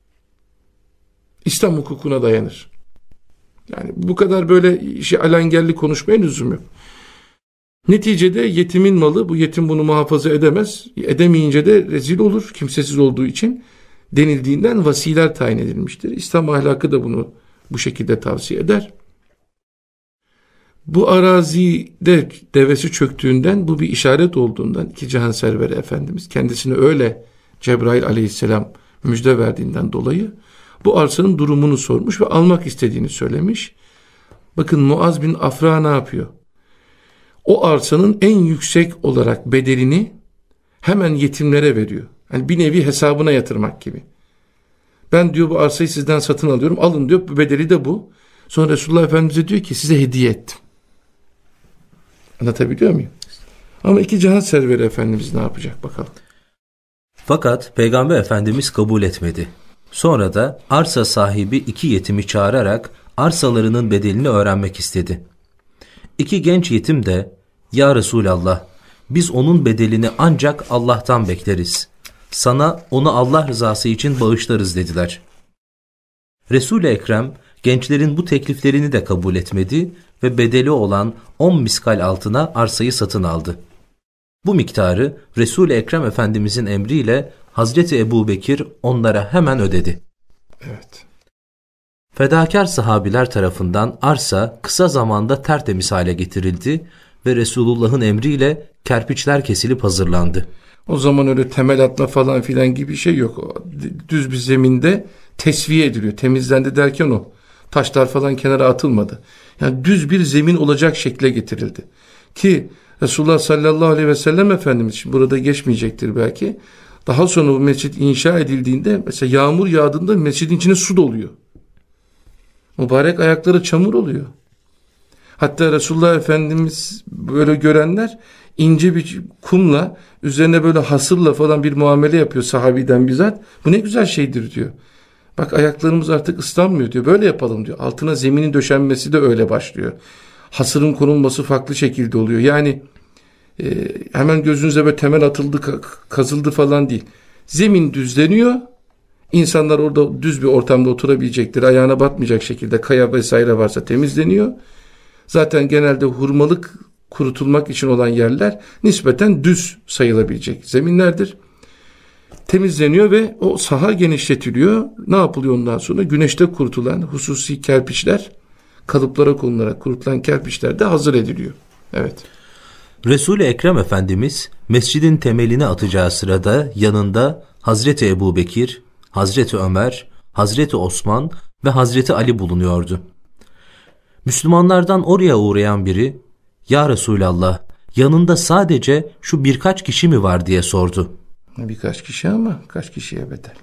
İslam hukukuna dayanır. Yani bu kadar böyle işi alengelli konuşmaya lüzum yok. Neticede yetimin malı bu yetim bunu muhafaza edemez. Edemeyince de rezil olur kimsesiz olduğu için denildiğinden vasiler tayin edilmiştir. İslam ahlakı da bunu bu şekilde tavsiye eder. Bu arazide devesi çöktüğünden bu bir işaret olduğundan iki cihan serveri Efendimiz kendisine öyle Cebrail aleyhisselam müjde verdiğinden dolayı bu arsanın durumunu sormuş ve almak istediğini söylemiş. Bakın Muaz bin Afra ne yapıyor? O arsanın en yüksek olarak bedelini hemen yetimlere veriyor. Yani bir nevi hesabına yatırmak gibi. Ben diyor bu arsayı sizden satın alıyorum. Alın diyor. Bu bedeli de bu. Sonra Resulullah Efendimiz'e diyor ki size hediye ettim. Anlatabiliyor muyum? Ama iki cihan serveri Efendimiz ne yapacak bakalım. Fakat Peygamber Efendimiz kabul etmedi. Sonra da arsa sahibi iki yetimi çağırarak arsalarının bedelini öğrenmek istedi. İki genç yetim de Ya Resulallah biz onun bedelini ancak Allah'tan bekleriz. Sana onu Allah rızası için bağışlarız dediler. Resul-i Ekrem gençlerin bu tekliflerini de kabul etmedi ve bedeli olan 10 miskal altına arsayı satın aldı. Bu miktarı Resul-i Ekrem Efendimizin emriyle Hazreti Ebu Bekir onlara hemen ödedi. Evet. Fedakar sahabiler tarafından arsa kısa zamanda tertemiz hale getirildi ve Resulullah'ın emriyle kerpiçler kesilip hazırlandı. O zaman öyle temel atma falan filan gibi bir şey yok. Düz bir zeminde tesviye ediliyor. Temizlendi derken o. Taşlar falan kenara atılmadı. Yani düz bir zemin olacak şekle getirildi. Ki Resulullah sallallahu aleyhi ve sellem Efendimiz burada geçmeyecektir belki. Daha sonra bu mescit inşa edildiğinde mesela yağmur yağdığında mescidin içine su doluyor. Mübarek ayakları çamur oluyor. Hatta Resulullah Efendimiz böyle görenler ince bir kumla üzerine böyle hasırla falan bir muamele yapıyor sahabiden bizzat. Bu ne güzel şeydir diyor. Bak ayaklarımız artık ıslanmıyor diyor. Böyle yapalım diyor. Altına zeminin döşenmesi de öyle başlıyor. Hasırın konulması farklı şekilde oluyor. Yani e, hemen gözünüze böyle temel atıldı, kazıldı falan değil. Zemin düzleniyor. İnsanlar orada düz bir ortamda oturabilecektir. Ayağına batmayacak şekilde kaya vesaire varsa temizleniyor. Zaten genelde hurmalık kurutulmak için olan yerler nispeten düz sayılabilecek zeminlerdir. Temizleniyor ve o saha genişletiliyor. Ne yapılıyor ondan sonra? Güneşte kurutulan hususi kerpiçler kalıplara konularak kurutulan kerpiçler de hazır ediliyor. Evet. Resul-i Ekrem Efendimiz mescidin temelini atacağı sırada yanında Hazreti Ebu Bekir, Hazreti Ömer, Hazreti Osman ve Hazreti Ali bulunuyordu. Müslümanlardan oraya uğrayan biri ya Resulallah yanında sadece şu birkaç kişi mi var diye sordu. Birkaç kişi ama kaç kişiye bedel.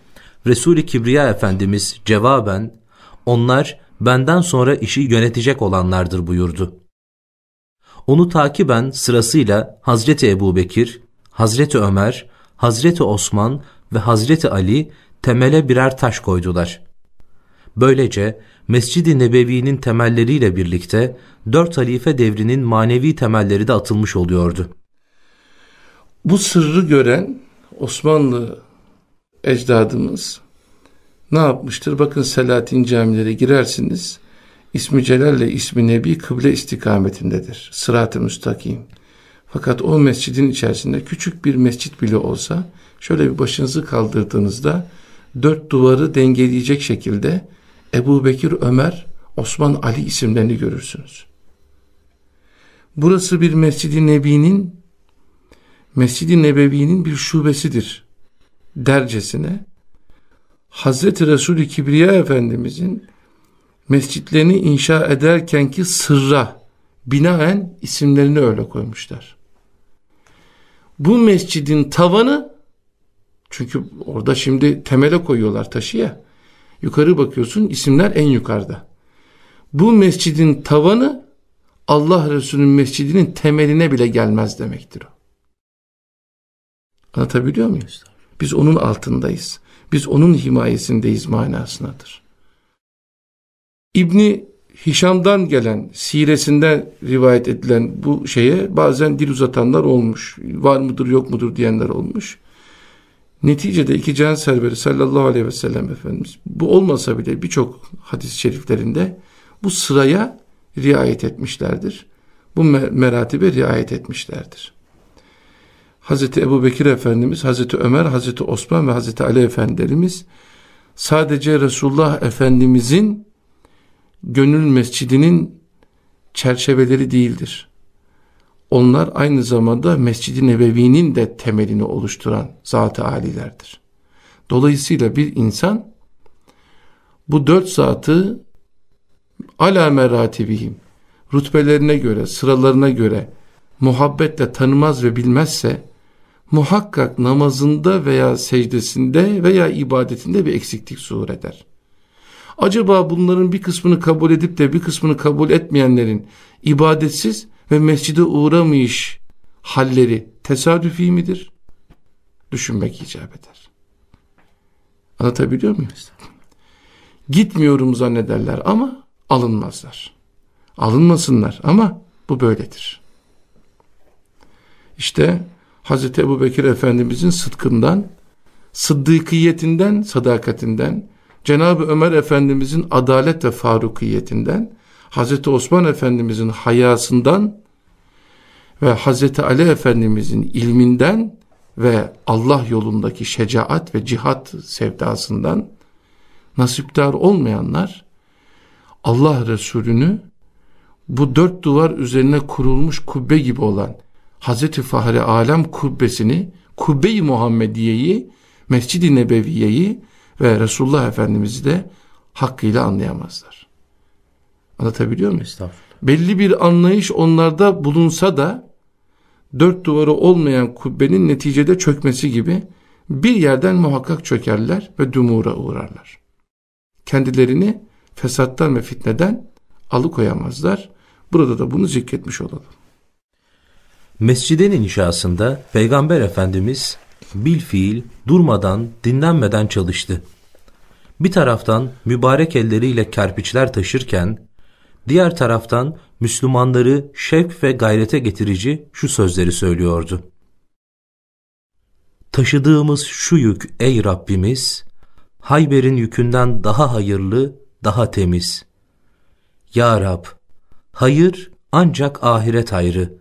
Resul-i Kibriya Efendimiz cevaben onlar benden sonra işi yönetecek olanlardır buyurdu. Onu takiben sırasıyla Hazreti Ebu Bekir, Hazreti Ömer, Hazreti Osman ve Hazreti Ali temele birer taş koydular. Böylece Mescid-i Nebevi'nin temelleriyle birlikte dört halife devrinin manevi temelleri de atılmış oluyordu. Bu sırrı gören Osmanlı ecdadımız ne yapmıştır? Bakın Selahattin camilere girersiniz. İsmi Celal ile ismi Nebi kıble istikametindedir. Sırat-ı müstakim. Fakat o mescidin içerisinde küçük bir mescit bile olsa şöyle bir başınızı kaldırdığınızda dört duvarı dengeleyecek şekilde Ebu Bekir, Ömer, Osman, Ali isimlerini görürsünüz. Burası bir Mescid-i Nebi'nin Mescid-i Nebevi'nin bir şubesidir dercesine Hazreti Resulü Kibriya Efendimizin mescitlerini inşa ederkenki sırra binaen isimlerini öyle koymuşlar. Bu mescidin tavanı çünkü orada şimdi temele koyuyorlar taşı ya yukarı bakıyorsun isimler en yukarıda. Bu mescidin tavanı Allah Resulü'nün mescidinin temeline bile gelmez demektir o. Anlatabiliyor muyuz? Biz onun altındayız. Biz onun himayesindeyiz manasındadır. İbni Hişam'dan gelen siresinden rivayet edilen bu şeye bazen dil uzatanlar olmuş. Var mıdır yok mudur diyenler olmuş. Neticede iki can serveri sallallahu aleyhi ve sellem Efendimiz bu olmasa bile birçok hadis-i şeriflerinde bu sıraya riayet etmişlerdir. Bu meratibe riayet etmişlerdir. Hazreti Ebu Bekir Efendimiz, Hazreti Ömer, Hazreti Osman ve Hazreti Ali Efendilerimiz sadece Resulullah Efendimizin gönül mescidinin çerçeveleri değildir. Onlar aynı zamanda Mescid-i Nebevi'nin de temelini oluşturan zat-ı alilerdir. Dolayısıyla bir insan bu dört zatı ala meratibihim rütbelerine göre, sıralarına göre muhabbetle tanımaz ve bilmezse muhakkak namazında veya secdesinde veya ibadetinde bir eksiklik zuhur eder. Acaba bunların bir kısmını kabul edip de bir kısmını kabul etmeyenlerin ibadetsiz ve mescide uğramayış halleri tesadüfi midir? Düşünmek icap eder. Anlatabiliyor muyum? Gitmiyorum zannederler ama alınmazlar. Alınmasınlar ama bu böyledir. İşte Hazreti Ebu Bekir Efendimizin sıdkından, sıddıkiyetinden, sadakatinden, Cenab-ı Ömer Efendimizin adalet ve farukiyetinden, Hazreti Osman Efendimizin hayasından ve Hazreti Ali Efendimizin ilminden ve Allah yolundaki şecaat ve cihat sevdasından nasipdar olmayanlar Allah Resulü'nü bu dört duvar üzerine kurulmuş kubbe gibi olan Hazreti Fahri Alem kubbesini, Kubbe-i Muhammediye'yi, Mescid-i Nebeviye'yi ve Resulullah Efendimiz'i de hakkıyla anlayamazlar. Anlatabiliyor muyum? Belli bir anlayış onlarda bulunsa da dört duvarı olmayan kubbenin neticede çökmesi gibi bir yerden muhakkak çökerler ve dumura uğrarlar. Kendilerini fesattan ve fitneden alıkoyamazlar. Burada da bunu zikretmiş olalım. Mescidin inşasında Peygamber Efendimiz bil fiil durmadan dinlenmeden çalıştı. Bir taraftan mübarek elleriyle kerpiçler taşırken diğer taraftan Müslümanları şevk ve gayrete getirici şu sözleri söylüyordu. Taşıdığımız şu yük ey Rabbimiz, Hayber'in yükünden daha hayırlı, daha temiz. Ya Rab, hayır ancak ahiret hayrı.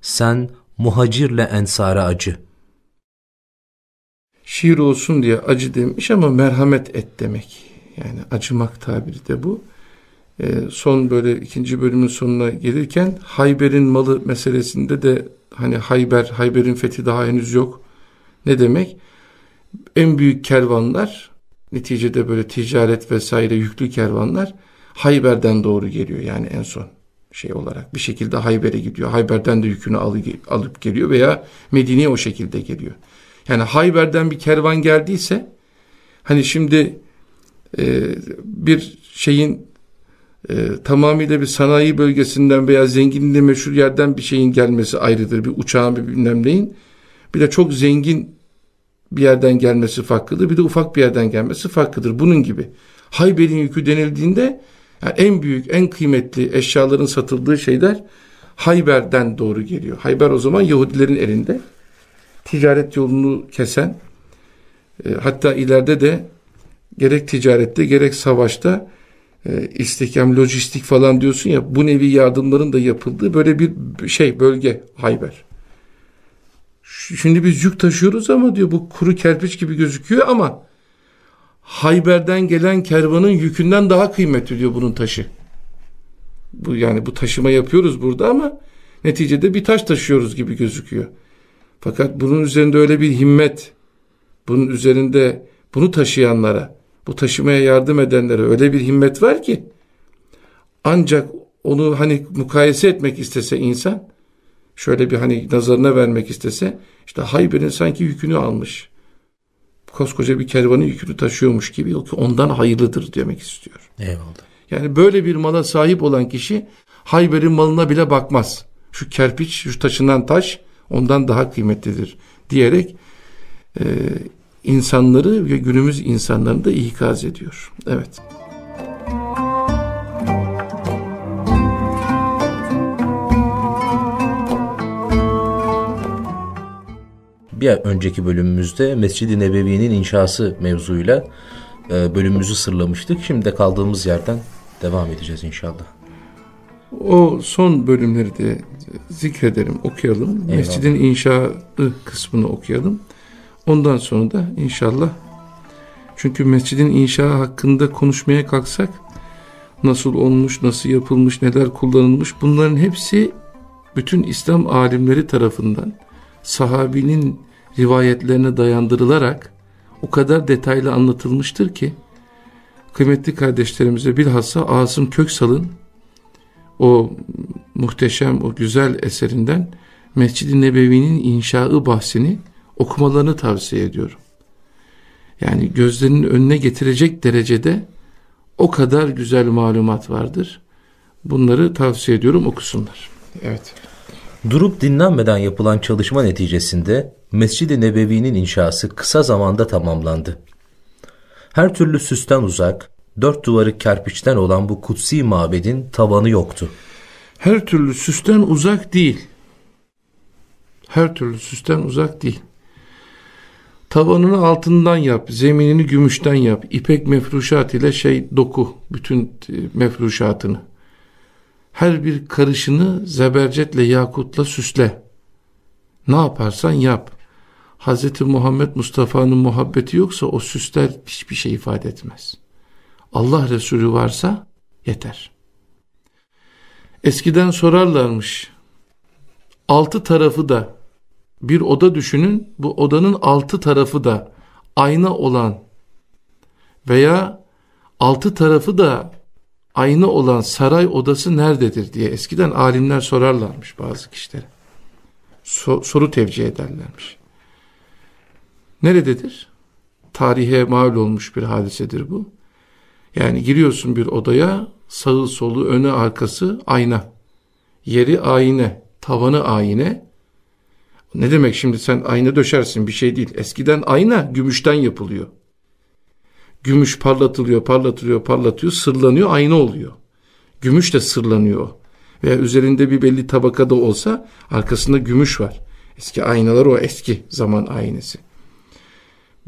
Sen muhacirle ensara acı. Şiir olsun diye acı demiş ama merhamet et demek. Yani acımak tabiri de bu. Ee, son böyle ikinci bölümün sonuna gelirken Hayber'in malı meselesinde de hani Hayber, Hayber'in fethi daha henüz yok. Ne demek? En büyük kervanlar neticede böyle ticaret vesaire yüklü kervanlar Hayber'den doğru geliyor yani en son şey olarak bir şekilde Hayber'e gidiyor. Hayber'den de yükünü alıp geliyor veya Medine'ye o şekilde geliyor. Yani Hayber'den bir kervan geldiyse hani şimdi e, bir şeyin e, tamamıyla bir sanayi bölgesinden veya zenginliği meşhur yerden bir şeyin gelmesi ayrıdır. Bir uçağın bir bilmem neyin. Bir de çok zengin bir yerden gelmesi farklıdır. Bir de ufak bir yerden gelmesi farklıdır. Bunun gibi. Hayber'in yükü denildiğinde yani en büyük, en kıymetli eşyaların satıldığı şeyler Hayber'den doğru geliyor. Hayber o zaman Yahudilerin elinde. Ticaret yolunu kesen, e, hatta ileride de gerek ticarette gerek savaşta istihkam, lojistik falan diyorsun ya bu nevi yardımların da yapıldığı böyle bir şey bölge Hayber. Şimdi biz yük taşıyoruz ama diyor bu kuru kerpiç gibi gözüküyor ama Hayber'den gelen kervanın yükünden daha kıymetli diyor bunun taşı. Bu yani bu taşıma yapıyoruz burada ama neticede bir taş taşıyoruz gibi gözüküyor. Fakat bunun üzerinde öyle bir himmet, bunun üzerinde bunu taşıyanlara, bu taşımaya yardım edenlere öyle bir himmet var ki ancak onu hani mukayese etmek istese insan şöyle bir hani nazarına vermek istese işte Hayber'in sanki yükünü almış koskoca bir kervanın yükünü taşıyormuş gibi yok ki ondan hayırlıdır demek istiyor. Eyvallah. Yani böyle bir mala sahip olan kişi Hayber'in malına bile bakmaz. Şu kerpiç, şu taşınan taş ondan daha kıymetlidir diyerek e, insanları ve günümüz insanlarını da ikaz ediyor. Evet. bir önceki bölümümüzde Mescid-i Nebevi'nin inşası mevzuyla e, bölümümüzü sırlamıştık. Şimdi de kaldığımız yerden devam edeceğiz inşallah. O son bölümleri de zikredelim, okuyalım. Eyvallah. Mescidin inşaı kısmını okuyalım. Ondan sonra da inşallah çünkü mescidin inşa hakkında konuşmaya kalksak nasıl olmuş, nasıl yapılmış, neler kullanılmış bunların hepsi bütün İslam alimleri tarafından sahabinin rivayetlerine dayandırılarak o kadar detaylı anlatılmıştır ki kıymetli kardeşlerimize bilhassa Asım Köksal'ın o muhteşem, o güzel eserinden Mescid-i Nebevi'nin inşaı bahsini okumalarını tavsiye ediyorum. Yani gözlerinin önüne getirecek derecede o kadar güzel malumat vardır. Bunları tavsiye ediyorum okusunlar. Evet. Durup dinlenmeden yapılan çalışma neticesinde Mescid-i Nebevi'nin inşası kısa zamanda tamamlandı. Her türlü süsten uzak, dört duvarı kerpiçten olan bu kutsi mabedin tavanı yoktu. Her türlü süsten uzak değil. Her türlü süsten uzak değil. Tavanını altından yap, zeminini gümüşten yap, ipek mefruşat ile şey doku bütün e, mefruşatını. Her bir karışını zebercetle yakutla süsle. Ne yaparsan yap. Hz. Muhammed Mustafa'nın muhabbeti yoksa o süsler hiçbir şey ifade etmez. Allah Resulü varsa yeter. Eskiden sorarlarmış. Altı tarafı da bir oda düşünün. Bu odanın altı tarafı da ayna olan veya altı tarafı da ayna olan saray odası nerededir diye eskiden alimler sorarlarmış bazı kişilere. So soru tevcih ederlermiş. Nerededir? Tarihe mal olmuş bir hadisedir bu. Yani giriyorsun bir odaya sağı solu önü arkası ayna. Yeri ayine, tavanı ayine, ne demek şimdi sen ayna döşersin bir şey değil. Eskiden ayna gümüşten yapılıyor. Gümüş parlatılıyor, parlatılıyor, parlatıyor, sırlanıyor, ayna oluyor. Gümüş de sırlanıyor. Veya üzerinde bir belli tabakada olsa arkasında gümüş var. Eski aynalar o eski zaman aynası.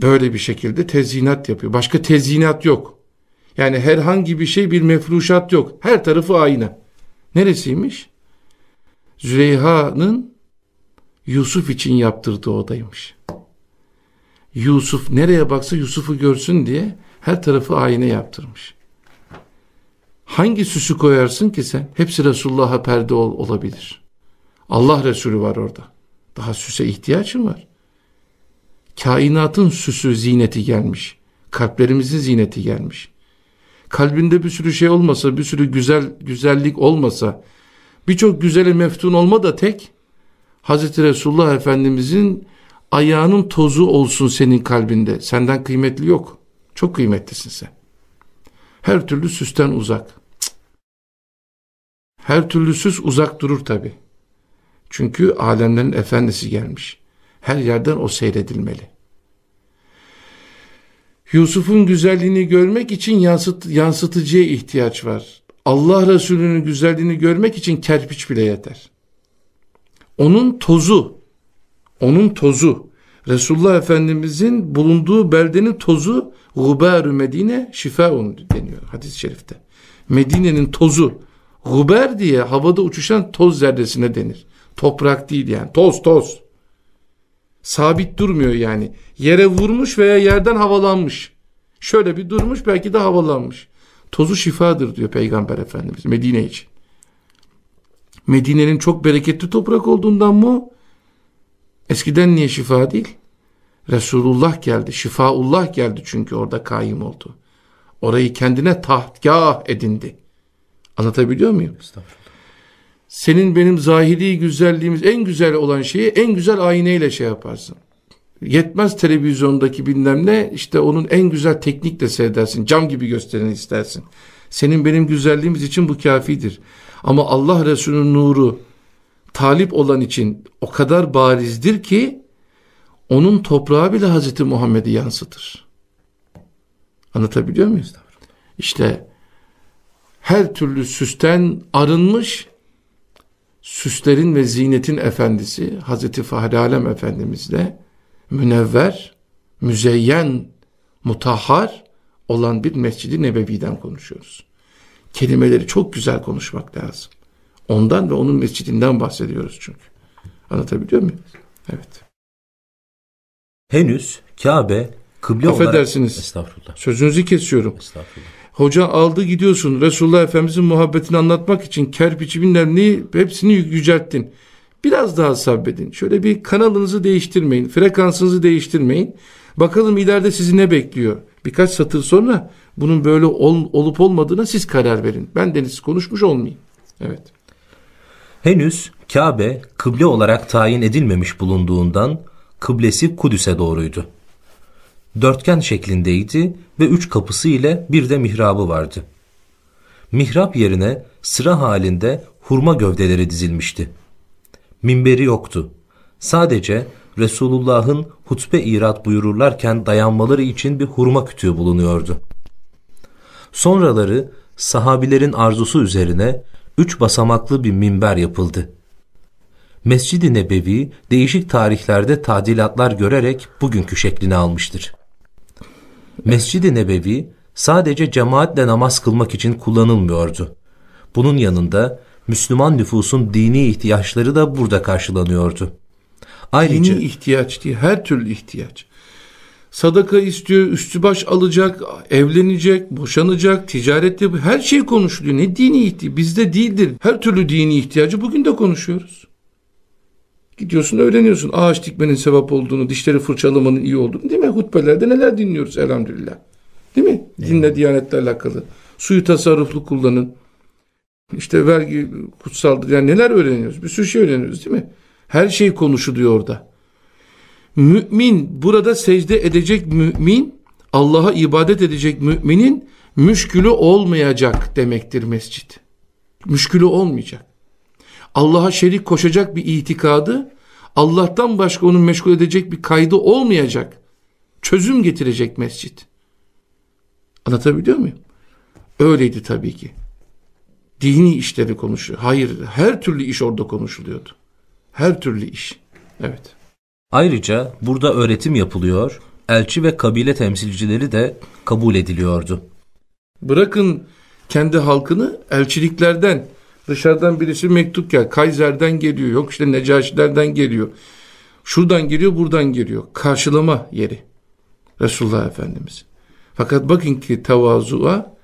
Böyle bir şekilde tezyinat yapıyor. Başka tezyinat yok. Yani herhangi bir şey bir mefruşat yok. Her tarafı ayna. Neresiymiş? Züleyha'nın Yusuf için yaptırdığı odaymış. Yusuf nereye baksa Yusuf'u görsün diye her tarafı ayna yaptırmış. Hangi süsü koyarsın ki sen? Hepsi Resulullah'a perde ol, olabilir. Allah Resulü var orada. Daha süse ihtiyacın var. Kainatın süsü zineti gelmiş. Kalplerimizin zineti gelmiş. Kalbinde bir sürü şey olmasa, bir sürü güzel güzellik olmasa, birçok güzele meftun olma da tek, Hazreti Resulullah Efendimizin ayağının tozu olsun senin kalbinde. Senden kıymetli yok. Çok kıymetlisin sen. Her türlü süsten uzak. Her türlü süs uzak durur tabi. Çünkü alemlerin efendisi gelmiş. Her yerden o seyredilmeli. Yusuf'un güzelliğini görmek için yansıt, yansıtıcıya ihtiyaç var. Allah Resulü'nün güzelliğini görmek için kerpiç bile yeter onun tozu, onun tozu, Resulullah Efendimizin bulunduğu beldenin tozu Guber Medine şifaun deniyor hadis-i şerifte. Medine'nin tozu guber diye havada uçuşan toz zerresine denir. Toprak değil yani toz toz. Sabit durmuyor yani. Yere vurmuş veya yerden havalanmış. Şöyle bir durmuş belki de havalanmış. Tozu şifadır diyor Peygamber Efendimiz Medine için. Medine'nin çok bereketli toprak olduğundan mı? Eskiden niye şifa değil? Resulullah geldi, şifaullah geldi çünkü orada kaim oldu. Orayı kendine tahtgah edindi. Anlatabiliyor muyum? Senin benim zahiri güzelliğimiz en güzel olan şeyi en güzel ayneyle şey yaparsın. Yetmez televizyondaki bilmem ne işte onun en güzel teknikle seyredersin. Cam gibi gösterini istersin. Senin benim güzelliğimiz için bu kafidir. Ama Allah Resulü'nün nuru talip olan için o kadar barizdir ki onun toprağı bile Hazreti Muhammed'i yansıtır. Anlatabiliyor muyuz? İşte her türlü süsten arınmış süslerin ve zinetin efendisi Hazreti Fahri Alem Efendimiz de münevver, müzeyyen, mutahhar olan bir Mescid-i Nebevi'den konuşuyoruz. Kelimeleri çok güzel konuşmak lazım. Ondan ve onun mescidinden bahsediyoruz çünkü. Anlatabiliyor muyum? Evet. Henüz Kabe kıble Affedersiniz. olarak... Estağfurullah. Sözünüzü kesiyorum. Estağfurullah. Hoca aldı gidiyorsun. Resulullah Efendimizin muhabbetini anlatmak için kerpiçi bilmem neyi hepsini yücelttin. Biraz daha sabredin. Şöyle bir kanalınızı değiştirmeyin. Frekansınızı değiştirmeyin. Bakalım ileride sizi ne bekliyor. Birkaç satır sonra bunun böyle ol, olup olmadığına siz karar verin. Ben deniz konuşmuş olmayayım. Evet. Henüz Kabe kıble olarak tayin edilmemiş bulunduğundan kıblesi Kudüs'e doğruydu. Dörtgen şeklindeydi ve üç kapısı ile bir de mihrabı vardı. Mihrap yerine sıra halinde hurma gövdeleri dizilmişti. Minberi yoktu. Sadece Resulullah'ın hutbe irat buyururlarken dayanmaları için bir hurma kütüğü bulunuyordu. Sonraları sahabilerin arzusu üzerine üç basamaklı bir minber yapıldı. Mescid-i Nebevi değişik tarihlerde tadilatlar görerek bugünkü şeklini almıştır. Mescid-i Nebevi sadece cemaatle namaz kılmak için kullanılmıyordu. Bunun yanında Müslüman nüfusun dini ihtiyaçları da burada karşılanıyordu. Ayrıca dini ihtiyaç değil, her türlü ihtiyaç. Sadaka istiyor, üstü baş alacak, evlenecek, boşanacak, ticaret yapıyor. Her şey konuşuluyor. Ne dini ihtiyaç? Bizde değildir. Her türlü dini ihtiyacı bugün de konuşuyoruz. Gidiyorsun öğreniyorsun ağaç dikmenin sevap olduğunu, dişleri fırçalamanın iyi olduğunu değil mi? Hutbelerde neler dinliyoruz elhamdülillah. Değil mi? Evet. Dinle diyanetle alakalı. Suyu tasarruflu kullanın. İşte vergi kutsaldır. Yani neler öğreniyoruz? Bir sürü şey öğreniyoruz değil mi? Her şey konuşuluyor orada. Mümin burada secde edecek mümin Allah'a ibadet edecek müminin müşkülü olmayacak demektir mescit. Müşkülü olmayacak. Allah'a şerik koşacak bir itikadı, Allah'tan başka onun meşgul edecek bir kaydı olmayacak. Çözüm getirecek mescit. Anlatabiliyor muyum? Öyleydi tabii ki. Dini işleri konuşuyor. Hayır, her türlü iş orada konuşuluyordu. Her türlü iş. Evet. Ayrıca burada öğretim yapılıyor, elçi ve kabile temsilcileri de kabul ediliyordu. Bırakın kendi halkını elçiliklerden, Dışarıdan birisi mektup gel. Kaiser'den geliyor. Yok işte Necaşilerden geliyor. Şuradan geliyor buradan geliyor. Karşılama yeri. Resulullah Efendimiz. Fakat bakın ki tevazuğa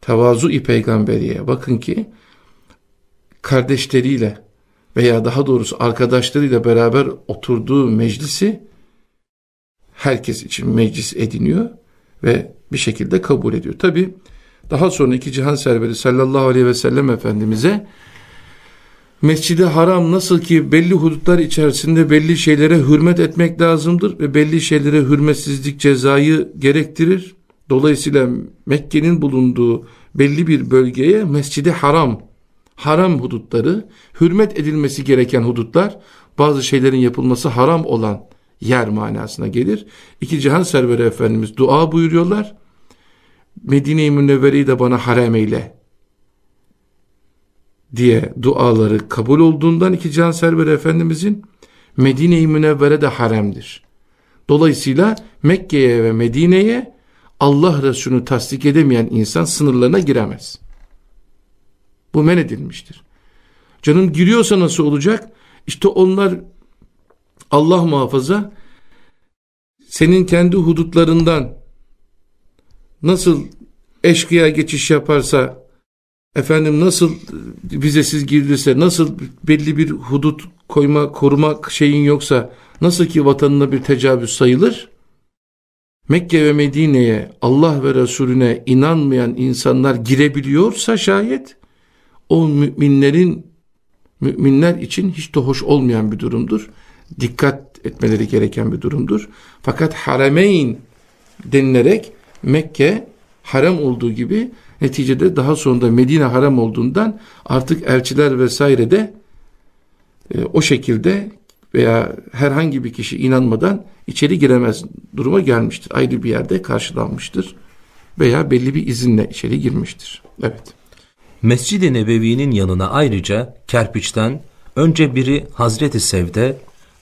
tevazu-i peygamberiye bakın ki kardeşleriyle veya daha doğrusu arkadaşlarıyla beraber oturduğu meclisi herkes için meclis ediniyor ve bir şekilde kabul ediyor. Tabi daha sonra iki cihan serveri sallallahu aleyhi ve sellem Efendimiz'e Mescid-i Haram nasıl ki belli hudutlar içerisinde belli şeylere hürmet etmek lazımdır ve belli şeylere hürmetsizlik cezayı gerektirir. Dolayısıyla Mekke'nin bulunduğu belli bir bölgeye Mescid-i Haram, haram hudutları, hürmet edilmesi gereken hudutlar, bazı şeylerin yapılması haram olan yer manasına gelir. İki cihan serveri Efendimiz dua buyuruyorlar. Medine-i Münevvere'yi de bana harem eyle diye duaları kabul olduğundan iki can server Efendimizin Medine-i Münevvere de haremdir. Dolayısıyla Mekke'ye ve Medine'ye Allah Resulü'nü tasdik edemeyen insan sınırlarına giremez. Bu men edilmiştir. Canım giriyorsa nasıl olacak? İşte onlar Allah muhafaza senin kendi hudutlarından nasıl eşkıya geçiş yaparsa efendim nasıl vizesiz girilirse nasıl belli bir hudut koyma koruma şeyin yoksa nasıl ki vatanına bir tecavüz sayılır Mekke ve Medine'ye Allah ve Resulüne inanmayan insanlar girebiliyorsa şayet o müminlerin müminler için hiç de hoş olmayan bir durumdur. Dikkat etmeleri gereken bir durumdur. Fakat haremeyn denilerek Mekke harem olduğu gibi neticede daha sonra da Medine harem olduğundan artık elçiler vesaire de e, o şekilde veya herhangi bir kişi inanmadan içeri giremez duruma gelmiştir. Ayrı bir yerde karşılanmıştır veya belli bir izinle içeri girmiştir. Evet. Mescid-i Nebevi'nin yanına ayrıca kerpiçten önce biri Hazreti Sevde,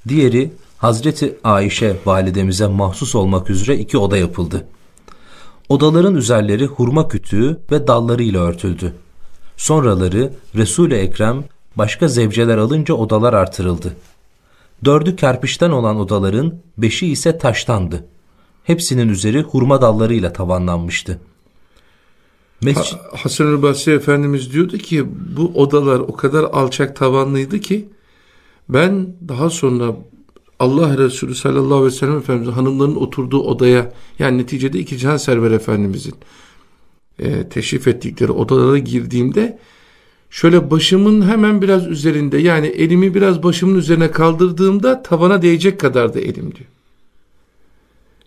diğeri Hazreti Ayşe validemize mahsus olmak üzere iki oda yapıldı. Odaların üzerleri hurma kütüğü ve dallarıyla örtüldü. Sonraları Resul-i Ekrem başka zevceler alınca odalar artırıldı. Dördü kerpiçten olan odaların beşi ise taştandı. Hepsinin üzeri hurma dallarıyla tavanlanmıştı. Mescid... Hasan-ı Basri Efendimiz diyordu ki bu odalar o kadar alçak tavanlıydı ki ben daha sonra Allah Resulü sallallahu aleyhi ve sellem Efendimiz hanımların oturduğu odaya yani neticede iki Cihan Server Efendimizin e, teşrif ettikleri odalara girdiğimde şöyle başımın hemen biraz üzerinde yani elimi biraz başımın üzerine kaldırdığımda tavana değecek kadar da elim.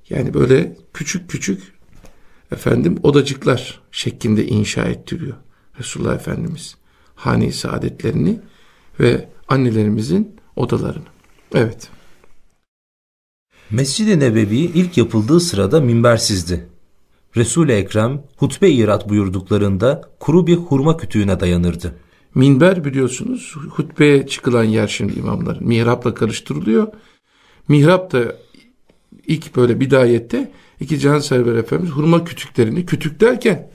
Yani böyle küçük küçük efendim odacıklar şeklinde inşa ettiriyor Resulullah Efendimiz. Hane-i saadetlerini ve annelerimizin odalarını. Evet. Mescid-i Nebevi ilk yapıldığı sırada minbersizdi. Resul-i Ekrem hutbe irat buyurduklarında kuru bir hurma kütüğüne dayanırdı. Minber biliyorsunuz hutbeye çıkılan yer şimdi imamların. Mihrapla karıştırılıyor. Mihrap da ilk böyle bidayette iki can server efendimiz hurma kütüklerini kütük derken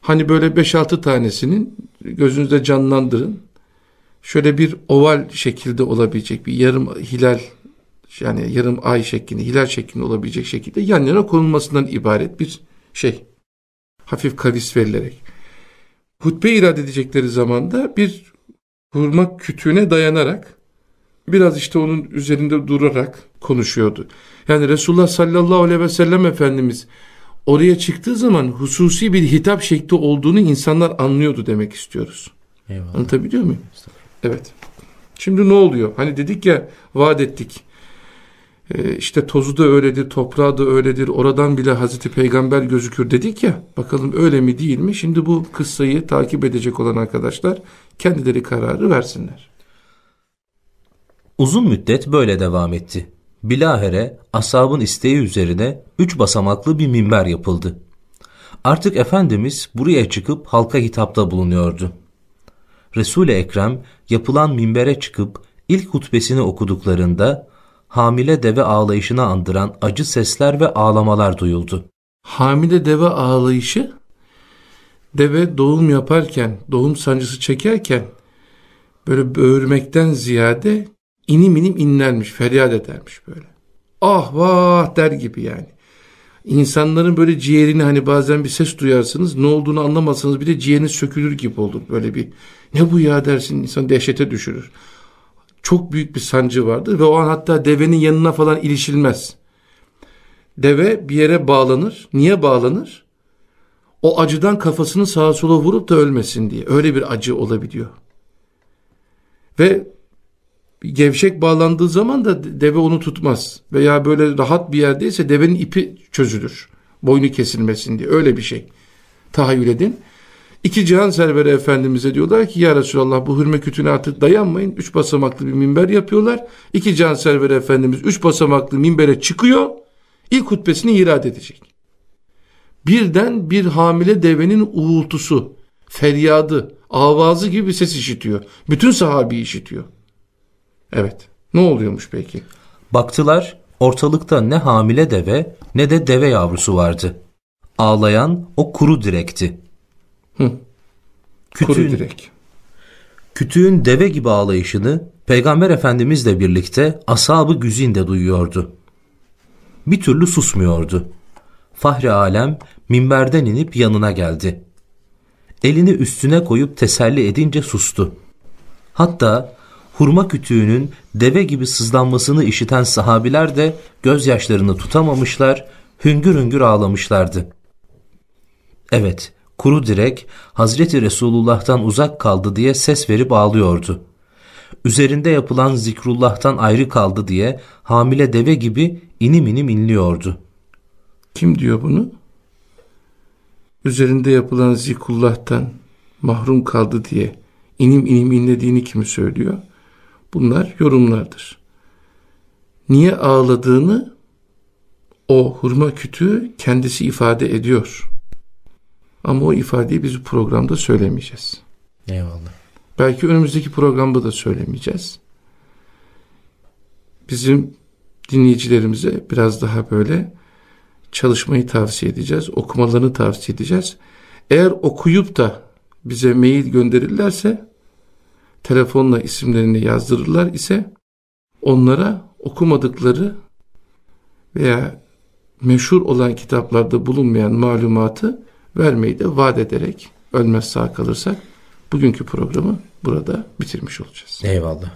hani böyle 5-6 tanesinin gözünüzde canlandırın. Şöyle bir oval şekilde olabilecek bir yarım hilal yani yarım ay şeklinde, hilal şeklinde olabilecek şekilde yan yana konulmasından ibaret bir şey. Hafif kavis verilerek. Hutbe irade edecekleri zaman da bir hurma kütüğüne dayanarak biraz işte onun üzerinde durarak konuşuyordu. Yani Resulullah sallallahu aleyhi ve sellem Efendimiz oraya çıktığı zaman hususi bir hitap şekli olduğunu insanlar anlıyordu demek istiyoruz. Eyvallah. Anlatabiliyor muyum? Evet. Şimdi ne oluyor? Hani dedik ya vaat ettik. Ee, işte tozu da öyledir, toprağı da öyledir. Oradan bile Hazreti Peygamber gözükür dedik ya. Bakalım öyle mi değil mi? Şimdi bu kıssayı takip edecek olan arkadaşlar kendileri kararı versinler. Uzun müddet böyle devam etti. Bilahere asabın isteği üzerine üç basamaklı bir minber yapıldı. Artık Efendimiz buraya çıkıp halka hitapta bulunuyordu. Resul-i Ekrem yapılan minbere çıkıp ilk hutbesini okuduklarında hamile deve ağlayışını andıran acı sesler ve ağlamalar duyuldu. Hamile deve ağlayışı deve doğum yaparken, doğum sancısı çekerken böyle böğürmekten ziyade inim inim inlermiş, feryat edermiş böyle. Ah vah der gibi yani. İnsanların böyle ciğerini hani bazen bir ses duyarsınız ne olduğunu anlamazsanız bile ciğeriniz sökülür gibi olur. Böyle bir ne bu ya dersin insan dehşete düşürür çok büyük bir sancı vardır ve o an hatta devenin yanına falan ilişilmez. Deve bir yere bağlanır. Niye bağlanır? O acıdan kafasını sağa sola vurup da ölmesin diye. Öyle bir acı olabiliyor. Ve gevşek bağlandığı zaman da deve onu tutmaz. Veya böyle rahat bir yerdeyse devenin ipi çözülür. Boynu kesilmesin diye. Öyle bir şey. Tahayyül edin. İki cihan serveri efendimize diyorlar ki ya Resulallah bu hürme kütüğüne artık dayanmayın. Üç basamaklı bir minber yapıyorlar. İki cihan serveri efendimiz üç basamaklı minbere çıkıyor. İlk hutbesini irad edecek. Birden bir hamile devenin uğultusu, feryadı, avazı gibi bir ses işitiyor. Bütün sahabi işitiyor. Evet. Ne oluyormuş peki? Baktılar ortalıkta ne hamile deve ne de deve yavrusu vardı. Ağlayan o kuru direkti. Hı. Kütüğün, Kuru direk. Kütüğün deve gibi ağlayışını Peygamber Efendimizle birlikte ashab-ı güzin de duyuyordu. Bir türlü susmuyordu. Fahri alem minberden inip yanına geldi. Elini üstüne koyup teselli edince sustu. Hatta hurma kütüğünün deve gibi sızlanmasını işiten sahabiler de gözyaşlarını tutamamışlar, hüngür hüngür ağlamışlardı. Evet, kuru direk Hazreti Resulullah'tan uzak kaldı diye ses verip ağlıyordu. Üzerinde yapılan zikrullah'tan ayrı kaldı diye hamile deve gibi inim inim inliyordu. Kim diyor bunu? Üzerinde yapılan zikrullah'tan mahrum kaldı diye inim inim inlediğini kim söylüyor? Bunlar yorumlardır. Niye ağladığını o hurma kütüğü kendisi ifade ediyor. Ama o ifadeyi biz bu programda söylemeyeceğiz. Eyvallah. Belki önümüzdeki programda da söylemeyeceğiz. bizim dinleyicilerimize biraz daha böyle çalışmayı tavsiye edeceğiz. Okumalarını tavsiye edeceğiz. Eğer okuyup da bize mail gönderirlerse telefonla isimlerini yazdırırlar ise onlara okumadıkları veya meşhur olan kitaplarda bulunmayan malumatı vermeyi de vaat ederek ölmez sağ kalırsak bugünkü programı burada bitirmiş olacağız. Eyvallah.